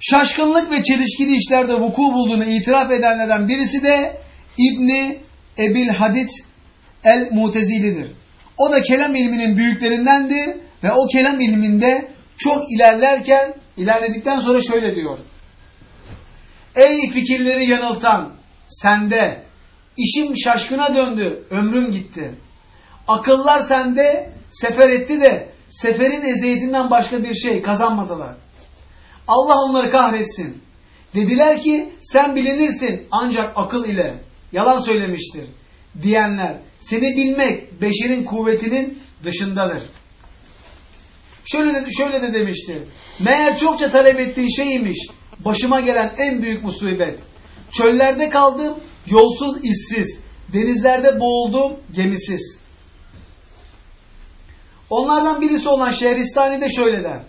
Şaşkınlık ve çelişkili işlerde vuku bulduğunu itiraf edenlerden birisi de İbni Ebil Hadid el-Mutezilidir. O da kelam ilminin büyüklerindendir ve o kelam ilminde çok ilerlerken, ilerledikten sonra şöyle diyor. Ey fikirleri yanıltan, sende, işim şaşkına döndü, ömrüm gitti. Akıllar sende, sefer etti de, seferin eziyetinden başka bir şey kazanmadılar. Allah onları kahretsin. Dediler ki, sen bilinirsin ancak akıl ile. Yalan söylemiştir. Diyenler, seni bilmek beşerin kuvvetinin dışındadır. Şöyle de, şöyle de demişti. Meğer çokça talep ettiğin şeymiş. Başıma gelen en büyük musibet. Çöllerde kaldım, yolsuz, işsiz. Denizlerde boğuldum, gemisiz. Onlardan birisi olan Şehristani de şöyle der.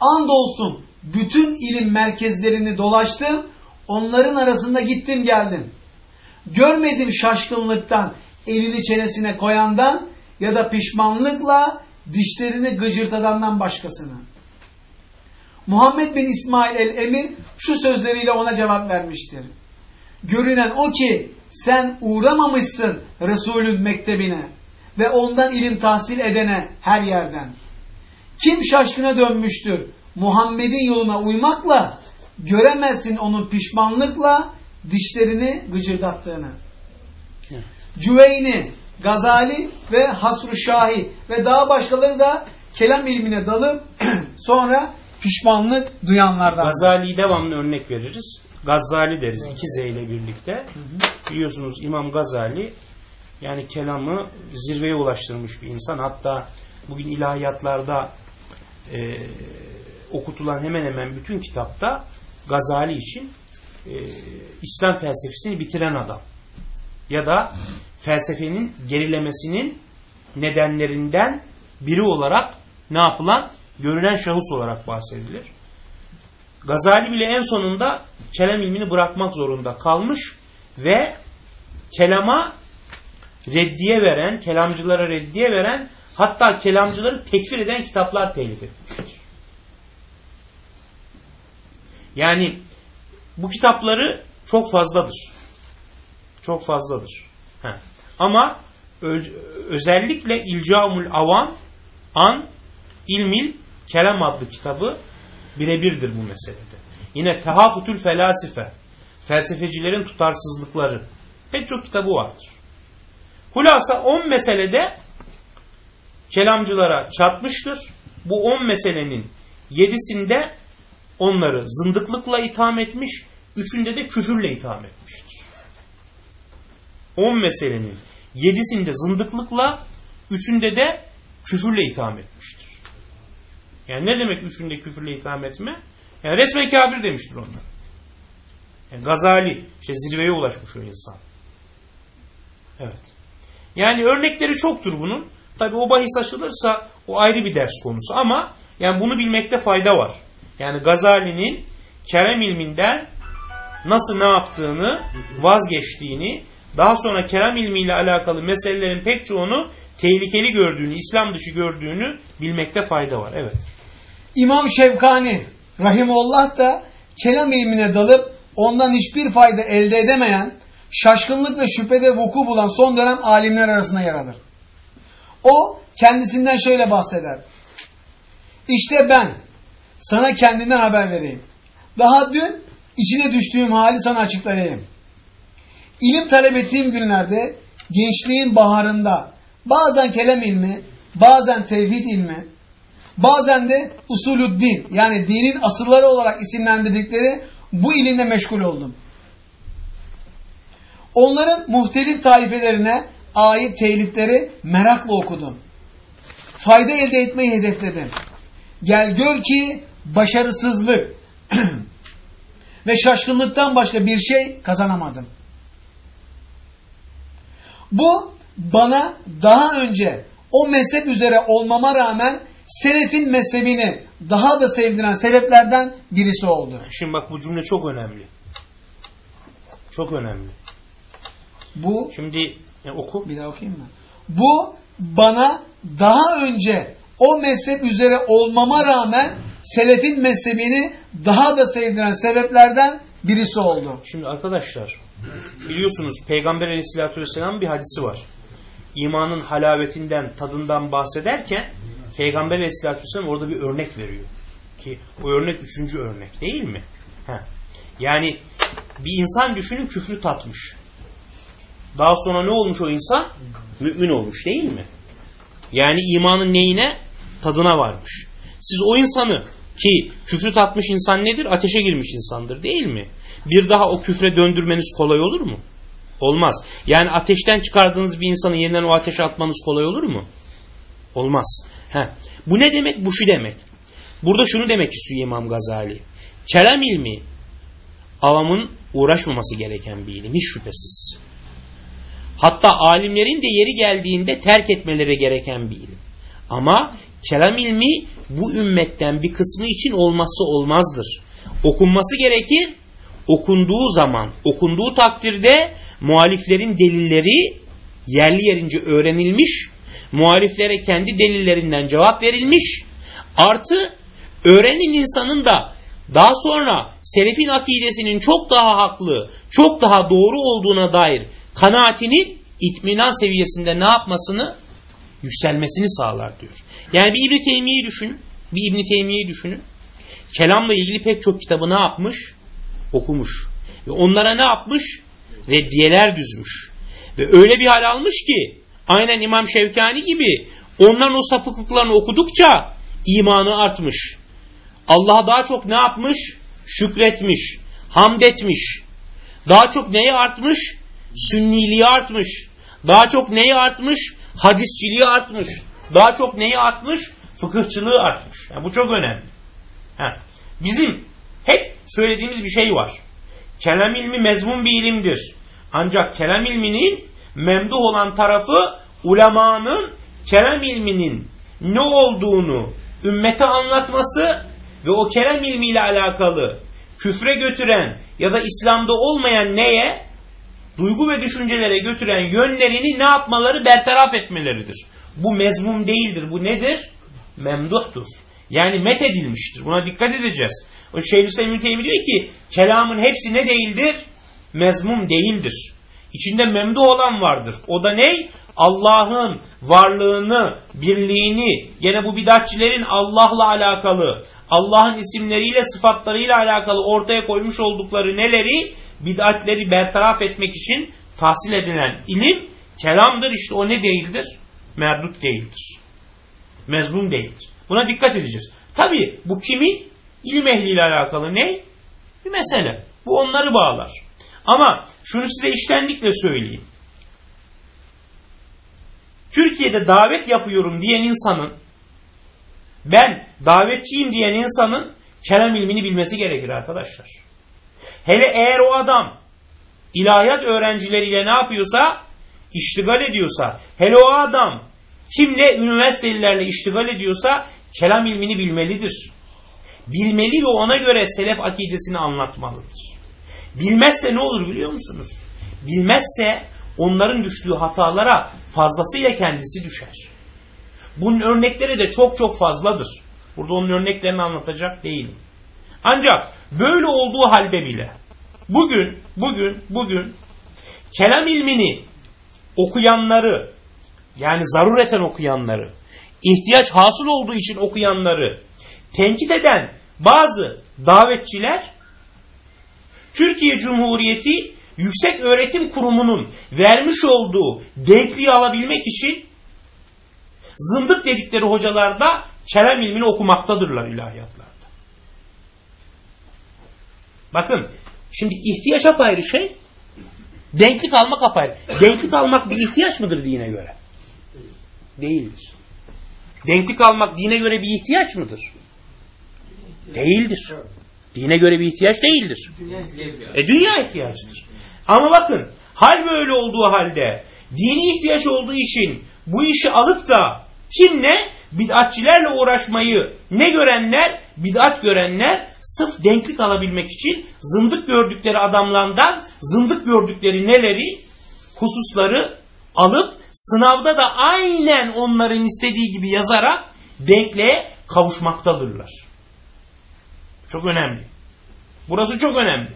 Andolsun bütün ilim merkezlerini dolaştım, onların arasında gittim geldim. Görmedim şaşkınlıktan elini çenesine koyandan ya da pişmanlıkla dişlerini gıcırtadandan başkasını. Muhammed bin İsmail el-Emir şu sözleriyle ona cevap vermiştir. Görünen o ki sen uğramamışsın Resulün mektebine ve ondan ilim tahsil edene her yerden. Kim şaşkına dönmüştür Muhammed'in yoluna uymakla göremezsin onun pişmanlıkla dişlerini gıcırdattığını. Evet. Cüveyni, Gazali ve Hasru Şahi ve daha başkaları da kelam ilmine dalıp sonra pişmanlık duyanlardan. Gazali'yi devamlı örnek veririz. Gazali deriz iki Z ile birlikte. Biliyorsunuz İmam Gazali yani kelamı zirveye ulaştırmış bir insan. Hatta bugün ilahiyatlarda e, okutulan hemen hemen bütün kitapta Gazali için e, İslam felsefesini bitiren adam. Ya da felsefenin gerilemesinin nedenlerinden biri olarak ne yapılan? Görünen şahıs olarak bahsedilir. Gazali bile en sonunda kelam ilmini bırakmak zorunda kalmış ve kelama reddiye veren, kelamcılara reddiye veren, hatta kelamcıları tekfir eden kitaplar telif etmiştir. Yani bu kitapları çok fazladır. Çok fazladır. Heh. Ama özellikle İlcamul Avam An İlmil Kelam adlı kitabı birebirdir bu meselede. Yine Tehafutül Felasife felsefecilerin tutarsızlıkları pek çok kitabı vardır. Hulasa 10 meselede kelamcılara çatmıştır. Bu 10 meselenin 7'sinde onları zındıklıkla itham etmiş, üçünde de küfürle itham etmiştir. 10 meselenin 7'sinde zındıklıkla, üçünde de küfürle itham etmiştir. Yani ne demek üçünde küfürle itham etme? Yani resmen kafir demiştir onlar. Yani Gazali, işte zirveye ulaşmış o insan. Evet. Yani örnekleri çoktur bunun. Tabi o bahis açılırsa o ayrı bir ders konusu ama yani bunu bilmekte fayda var. Yani Gazali'nin kerem ilminden nasıl ne yaptığını, vazgeçtiğini, daha sonra kerem ilmiyle alakalı meselelerin pek çoğunu tehlikeli gördüğünü, İslam dışı gördüğünü bilmekte fayda var. Evet. İmam Şevkani Rahimullah da kelam ilmine dalıp ondan hiçbir fayda elde edemeyen, şaşkınlık ve şüphede vuku bulan son dönem alimler arasında yer alır. O kendisinden şöyle bahseder. İşte ben sana kendinden haber vereyim. Daha dün içine düştüğüm hali sana açıklayayım. İlim talep ettiğim günlerde gençliğin baharında bazen kelam ilmi, bazen tevhid ilmi, bazen de din yani dinin asılları olarak isimlendirdikleri bu ilimle meşgul oldum. Onların muhtelif taifelerine ait telifleri merakla okudum. Fayda elde etmeyi hedefledim. Gel gör ki başarısızlık ve şaşkınlıktan başka bir şey kazanamadım. Bu bana daha önce o mezhep üzere olmama rağmen selefin mezhebini daha da sevdiren sebeplerden birisi oldu. Şimdi bak bu cümle çok önemli. Çok önemli. Bu şimdi e, oku. Bir daha okuyayım mı? Bu bana daha önce o mezhep üzere olmama rağmen selefin mezhebini daha da sevdiren sebeplerden birisi oldu. Şimdi arkadaşlar biliyorsunuz Peygamber aleyhissalatü vesselam bir hadisi var. İmanın halavetinden, tadından bahsederken Peygamber aleyhissalatü vesselam orada bir örnek veriyor. Ki o örnek üçüncü örnek değil mi? Heh. Yani bir insan düşünün küfrü tatmış. Daha sonra ne olmuş o insan? Mümin olmuş değil mi? Yani imanın neyine? Tadına varmış. Siz o insanı ki küfrü tatmış insan nedir? Ateşe girmiş insandır değil mi? Bir daha o küfre döndürmeniz kolay olur mu? Olmaz. Yani ateşten çıkardığınız bir insanı yeniden o ateşe atmanız kolay olur mu? Olmaz. Heh. Bu ne demek? Bu şu demek. Burada şunu demek istiyor İmam Gazali. Kelam ilmi avamın uğraşmaması gereken bir ilim. Hiç şüphesiz. Hatta alimlerin de yeri geldiğinde terk etmeleri gereken bir ilim. Ama kelam ilmi bu ümmetten bir kısmı için olmazsa olmazdır. Okunması gerekir. Okunduğu zaman, okunduğu takdirde muhaliflerin delilleri yerli yerince öğrenilmiş, muhaliflere kendi delillerinden cevap verilmiş, artı öğrenen insanın da daha sonra selefin akidesinin çok daha haklı, çok daha doğru olduğuna dair kanaatinin itminan seviyesinde ne yapmasını? Yükselmesini sağlar diyor. Yani bir İbn-i Teymiye'yi düşünün. Bir İbn-i Teymiye'yi düşünün. kelamla ilgili pek çok kitabı ne yapmış? Okumuş. Ve onlara ne yapmış? Reddiyeler düzmüş. Ve öyle bir hal almış ki aynen İmam Şevkani gibi onların o sapıklıklarını okudukça imanı artmış. Allah'a daha çok ne yapmış? Şükretmiş, hamd etmiş. Daha çok neyi artmış? Sünniliği artmış. Daha çok neyi artmış? Hadisçiliği artmış. Daha çok neyi artmış? Fıkıhçılığı artmış. Yani bu çok önemli. Heh. Bizim hep söylediğimiz bir şey var. Kelam ilmi mezmun bir ilimdir. Ancak kelam ilminin memduh olan tarafı ulemanın kelam ilminin ne olduğunu ümmete anlatması ve o kelam ilmiyle alakalı küfre götüren ya da İslam'da olmayan neye duygu ve düşüncelere götüren yönlerini ne yapmaları bertaraf etmeleridir. Bu mezmum değildir. Bu nedir? Memduhtur. Yani met edilmiştir. Buna dikkat edeceğiz. O Şeyhüseyin Teymi diyor ki kelamın hepsi ne değildir? Mezmum değildir. İçinde memduh olan vardır. O da ne? Allah'ın varlığını, birliğini, gene bu bidatçilerin Allah'la alakalı, Allah'ın isimleriyle, sıfatlarıyla alakalı ortaya koymuş oldukları neleri? Bid'atleri bertaraf etmek için tahsil edilen ilim, kelamdır. İşte o ne değildir? Merdut değildir. Mezmum değildir. Buna dikkat edeceğiz. Tabi bu kimin? İlim ehliyle alakalı ne? Bir mesele. Bu onları bağlar. Ama şunu size iştenlikle söyleyeyim. Türkiye'de davet yapıyorum diyen insanın ben davetçiyim diyen insanın kelam ilmini bilmesi gerekir arkadaşlar. Hele eğer o adam ilahiyat öğrencileriyle ne yapıyorsa iştigal ediyorsa hele o adam kimle üniversitelilerle iştigal ediyorsa kelam ilmini bilmelidir. Bilmeli ve ona göre selef akidesini anlatmalıdır. Bilmezse ne olur biliyor musunuz? Bilmezse onların düştüğü hatalara fazlasıyla kendisi düşer. Bunun örnekleri de çok çok fazladır. Burada onun örneklerini anlatacak değilim. Ancak böyle olduğu halde bile bugün, bugün, bugün kelam ilmini okuyanları yani zarureten okuyanları, ihtiyaç hasıl olduğu için okuyanları tenkit eden bazı davetçiler Türkiye Cumhuriyeti Yüksek Öğretim Kurumu'nun vermiş olduğu denkliği alabilmek için zındık dedikleri hocalar da kelam ilmini okumaktadırlar ilahiyatlarda. Bakın şimdi ihtiyaç apayrı şey, denklik almak apayrı. Denklik almak bir ihtiyaç mıdır dine göre? Değildir. Denklik almak dine göre bir ihtiyaç mıdır? Değildir. Dine göre bir ihtiyaç değildir. E dünya ihtiyacıdır. Ama bakın hal böyle olduğu halde dini ihtiyaç olduğu için bu işi alıp da kim ne? Bid'atçilerle uğraşmayı ne görenler? Bid'at görenler sırf denklik alabilmek için zındık gördükleri adamlardan zındık gördükleri neleri? Hususları alıp sınavda da aynen onların istediği gibi yazarak denkliğe kavuşmaktadırlar. Çok önemli. Burası çok önemli.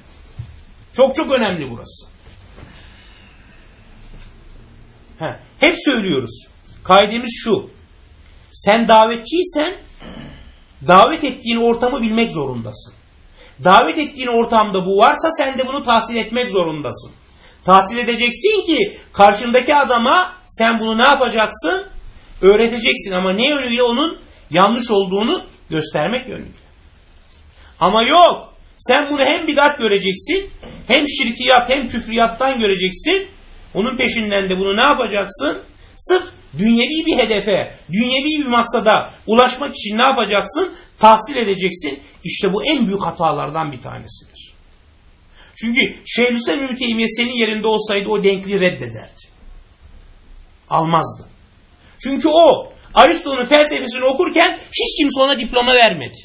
Çok çok önemli burası. Heh, hep söylüyoruz. Kaidemiz şu. Sen davetçiysen davet ettiğin ortamı bilmek zorundasın. Davet ettiğin ortamda bu varsa sen de bunu tahsil etmek zorundasın. Tahsil edeceksin ki karşındaki adama sen bunu ne yapacaksın? Öğreteceksin ama ne yönüyle onun yanlış olduğunu göstermek yönüyle. Ama yok. Sen bunu hem bidat göreceksin, hem şirkiyat hem küfriyattan göreceksin. Onun peşinden de bunu ne yapacaksın? Sırf dünyevi bir hedefe, dünyevi bir maksada ulaşmak için ne yapacaksın? Tahsil edeceksin. İşte bu en büyük hatalardan bir tanesidir. Çünkü Şeyhülislam Ümit senin yerinde olsaydı o denkliği reddederdi. Almazdı. Çünkü o Aristo'nun felsefesini okurken hiç kimse ona diploma vermedi.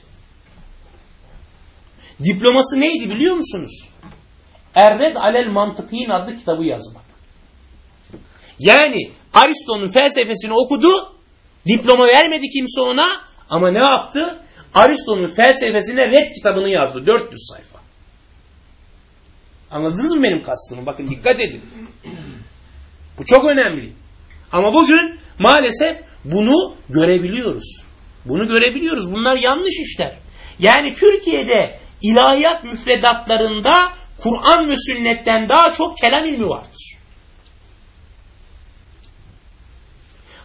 Diploması neydi biliyor musunuz? Erred alel mantıkin adlı kitabı yazmak. Yani Aristo'nun felsefesini okudu, diploma vermedi kimse ona ama ne yaptı? Aristo'nun felsefesine red kitabını yazdı. 400 sayfa. Anladınız mı benim kastımı? Bakın dikkat edin. Bu çok önemli. Ama bugün maalesef bunu görebiliyoruz. Bunu görebiliyoruz. Bunlar yanlış işler. Yani Türkiye'de ilahiyat müfredatlarında Kur'an ve sünnetten daha çok kelam ilmi vardır.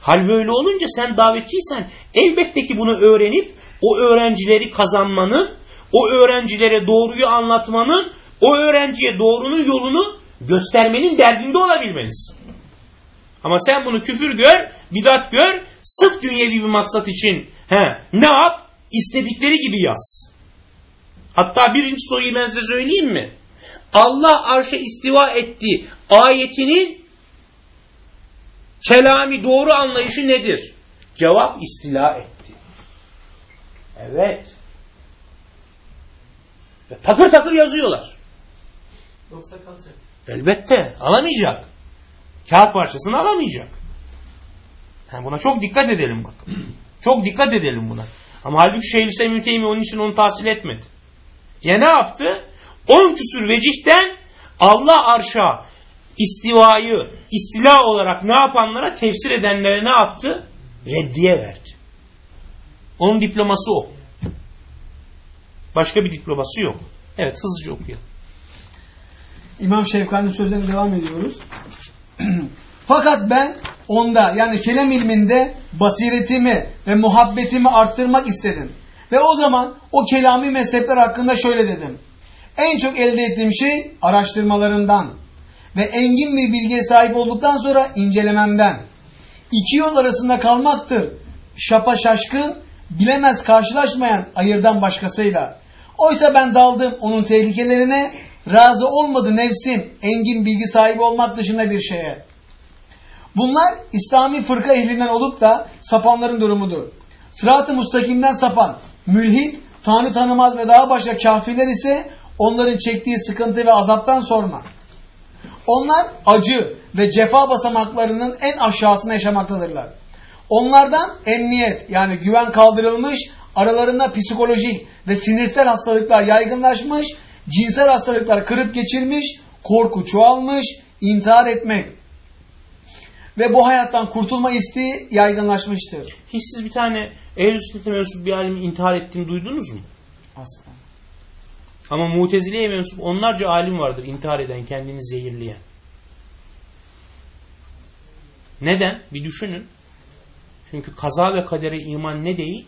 Hal böyle olunca sen davetçiysen elbette ki bunu öğrenip o öğrencileri kazanmanın, o öğrencilere doğruyu anlatmanın, o öğrenciye doğrunun yolunu göstermenin derdinde olabilmelisin. Ama sen bunu küfür gör, bidat gör, sırf dünyevi bir maksat için he, ne yap? İstedikleri gibi yaz. Hatta birinci soruyu ben size söyleyeyim mi? Allah arşa istiva etti ayetinin kelami doğru anlayışı nedir? Cevap istila etti. Evet. Takır takır yazıyorlar. Yoksa kalacak. Elbette alamayacak. Kağıt parçasını alamayacak. Yani buna çok dikkat edelim bak. Çok dikkat edelim buna. Ama halbuki Şeyhülislam Ümteymi onun için onu tahsil etmedi. Ya ne yaptı? On küsür vecihten Allah arşa istivayı, istila olarak ne yapanlara, tefsir edenlere ne yaptı? Reddiye verdi. Onun diploması o. Başka bir diploması yok. Evet hızlıca okuyalım. İmam Şevkani'nin sözlerine devam ediyoruz. Fakat ben onda yani kelam ilminde basiretimi ve muhabbetimi arttırmak istedim. Ve o zaman o kelami mezhepler hakkında şöyle dedim. En çok elde ettiğim şey araştırmalarından ve engin bir bilgiye sahip olduktan sonra incelememden. İki yol arasında kalmaktır. Şapa şaşkın, bilemez karşılaşmayan ayırdan başkasıyla. Oysa ben daldım onun tehlikelerine, razı olmadı nefsim engin bilgi sahibi olmak dışında bir şeye. Bunlar İslami fırka ehlinden olup da sapanların durumudur. Sırat-ı mustakimden sapan, mülhit, tanrı tanımaz ve daha başka kafirler ise onların çektiği sıkıntı ve azaptan sorma. Onlar acı ve cefa basamaklarının en aşağısını yaşamaktadırlar. Onlardan emniyet yani güven kaldırılmış, aralarında psikolojik ve sinirsel hastalıklar yaygınlaşmış, cinsel hastalıklar kırıp geçirmiş, korku çoğalmış, intihar etmek ve bu hayattan kurtulma isteği yaygınlaşmıştır. Hiç siz bir tane ehl-i sünnete mensup bir alimin intihar ettiğini duydunuz mu? Asla. Ama mutezileye mensup onlarca alim vardır intihar eden, kendini zehirleyen. Neden? Bir düşünün. Çünkü kaza ve kadere iman ne değil?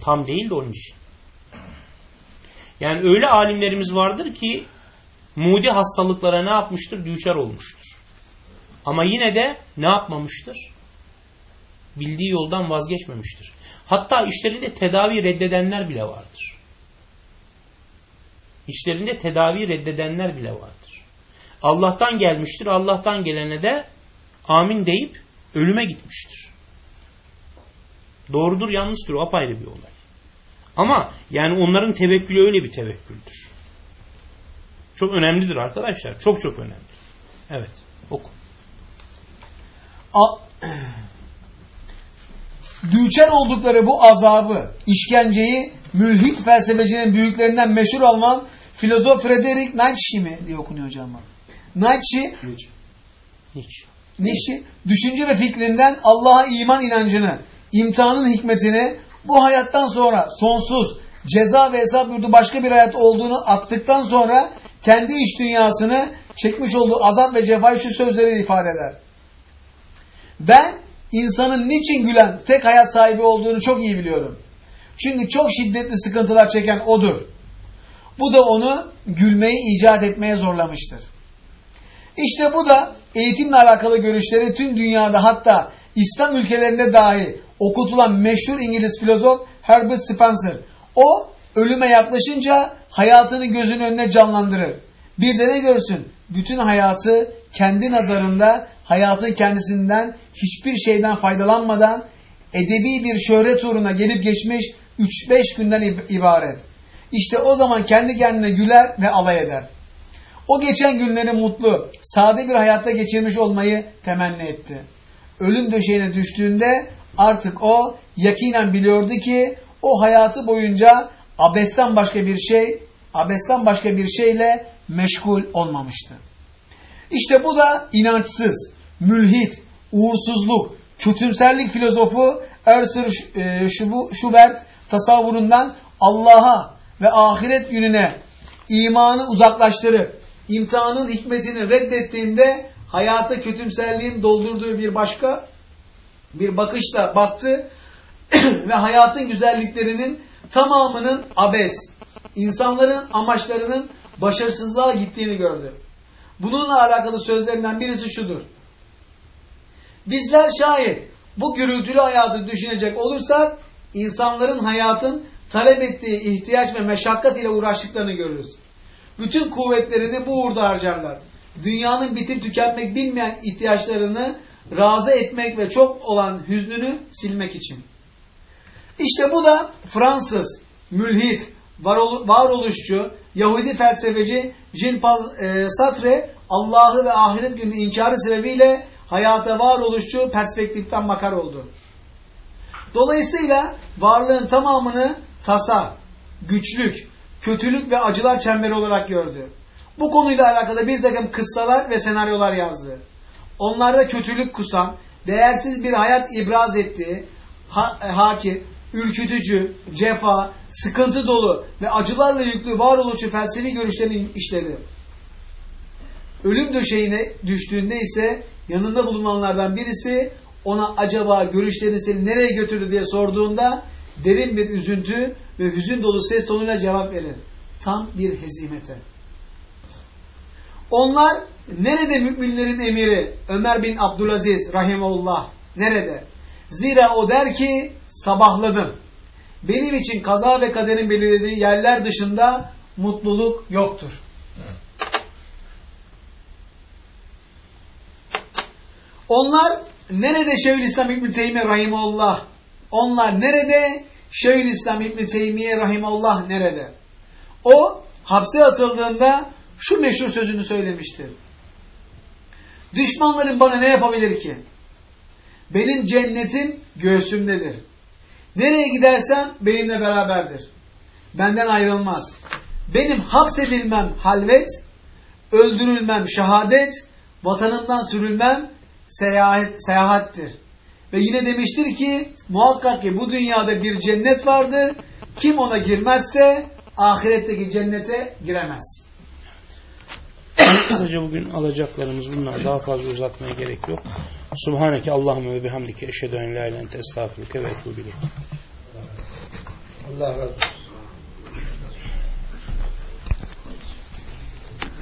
Tam değil de onun için. Yani öyle alimlerimiz vardır ki mudi hastalıklara ne yapmıştır? Düçar olmuştur. Ama yine de ne yapmamıştır? Bildiği yoldan vazgeçmemiştir. Hatta işlerinde tedavi reddedenler bile vardır. İşlerinde tedavi reddedenler bile vardır. Allah'tan gelmiştir. Allah'tan gelene de amin deyip ölüme gitmiştir. Doğrudur yanlıştır o apayrı bir olay. Ama yani onların tevekkülü öyle bir tevekküldür. Çok önemlidir arkadaşlar. Çok çok önemli. Evet. Oku. A Düçer oldukları bu azabı, işkenceyi mülhit felsefecinin büyüklerinden meşhur Alman filozof Friedrich Nietzsche mi diye okunuyor hocam. Nietzsche, Hiç. Nietzsche düşünce ve fikrinden Allah'a iman inancını, imtihanın hikmetini, bu hayattan sonra sonsuz ceza ve hesap yurdu başka bir hayat olduğunu attıktan sonra kendi iç dünyasını çekmiş olduğu azap ve cefayı şu sözleri ifade eder. Ben insanın niçin gülen tek hayat sahibi olduğunu çok iyi biliyorum. Çünkü çok şiddetli sıkıntılar çeken odur. Bu da onu gülmeyi icat etmeye zorlamıştır. İşte bu da eğitimle alakalı görüşleri tüm dünyada hatta İslam ülkelerinde dahi okutulan meşhur İngiliz filozof Herbert Spencer. O ölüme yaklaşınca hayatını gözün önüne canlandırır. Bir de ne görsün? Bütün hayatı kendi nazarında hayatın kendisinden hiçbir şeyden faydalanmadan edebi bir şöhret uğruna gelip geçmiş 3-5 günden ibaret. İşte o zaman kendi kendine güler ve alay eder. O geçen günleri mutlu, sade bir hayatta geçirmiş olmayı temenni etti. Ölüm döşeğine düştüğünde artık o yakinen biliyordu ki o hayatı boyunca abesten başka bir şey, abesten başka bir şeyle meşgul olmamıştı. İşte bu da inançsız, mülhit, uğursuzluk, kötümserlik filozofu Ersir Schubert tasavvurundan Allah'a ve ahiret gününe imanı uzaklaştırıp imtihanın hikmetini reddettiğinde hayata kötümserliğin doldurduğu bir başka bir bakışla baktı ve hayatın güzelliklerinin tamamının abes, insanların amaçlarının başarısızlığa gittiğini gördü. Bununla alakalı sözlerinden birisi şudur. Bizler şayet bu gürültülü hayatı düşünecek olursak insanların hayatın talep ettiği ihtiyaç ve meşakkat ile uğraştıklarını görürüz. Bütün kuvvetlerini bu uğurda harcarlar. Dünyanın bitip tükenmek bilmeyen ihtiyaçlarını razı etmek ve çok olan hüznünü silmek için. İşte bu da Fransız, mülhit, varoluşçu, Yahudi felsefeci Jean-Paul e, Sartre Allah'ı ve ahiret günü inkarı sebebiyle hayata varoluşçu perspektiften bakar oldu. Dolayısıyla varlığın tamamını tasa, güçlük, kötülük ve acılar çemberi olarak gördü. Bu konuyla alakalı bir takım kıssalar ve senaryolar yazdı. Onlarda kötülük kusan, değersiz bir hayat ibraz ettiği, ha, hakir, ürkütücü, cefa, sıkıntı dolu ve acılarla yüklü varoluşçu felsefi görüşlerini işledi. Ölüm döşeğine düştüğünde ise yanında bulunanlardan birisi ona acaba görüşlerini seni nereye götürdü diye sorduğunda derin bir üzüntü ve hüzün dolu ses tonuyla cevap verir. Tam bir hezimete. Onlar nerede müminlerin emiri Ömer bin Abdülaziz rahimullah nerede? Zira o der ki sabahladım. Benim için kaza ve kaderin belirlediği yerler dışında mutluluk yoktur. Onlar nerede Şeyhülislam İbn Teymiye rahimullah? Onlar nerede? Şeyhülislam İbn Teymiye rahimullah nerede? O hapse atıldığında şu meşhur sözünü söylemiştir. Düşmanlarım bana ne yapabilir ki? Benim cennetim göğsümdedir. Nereye gidersem benimle beraberdir. Benden ayrılmaz. Benim hapsedilmem halvet, öldürülmem şehadet, vatanımdan sürülmem seyahat, seyahattir. Ve yine demiştir ki muhakkak ki bu dünyada bir cennet vardır. Kim ona girmezse ahiretteki cennete giremez. Kısaca bugün alacaklarımız bunlar. Daha fazla uzatmaya gerek yok. Subhaneke Allahümme ve bihamdike eşhedü en la ilahe ente estağfiruke ve etûbü Allah razı olsun.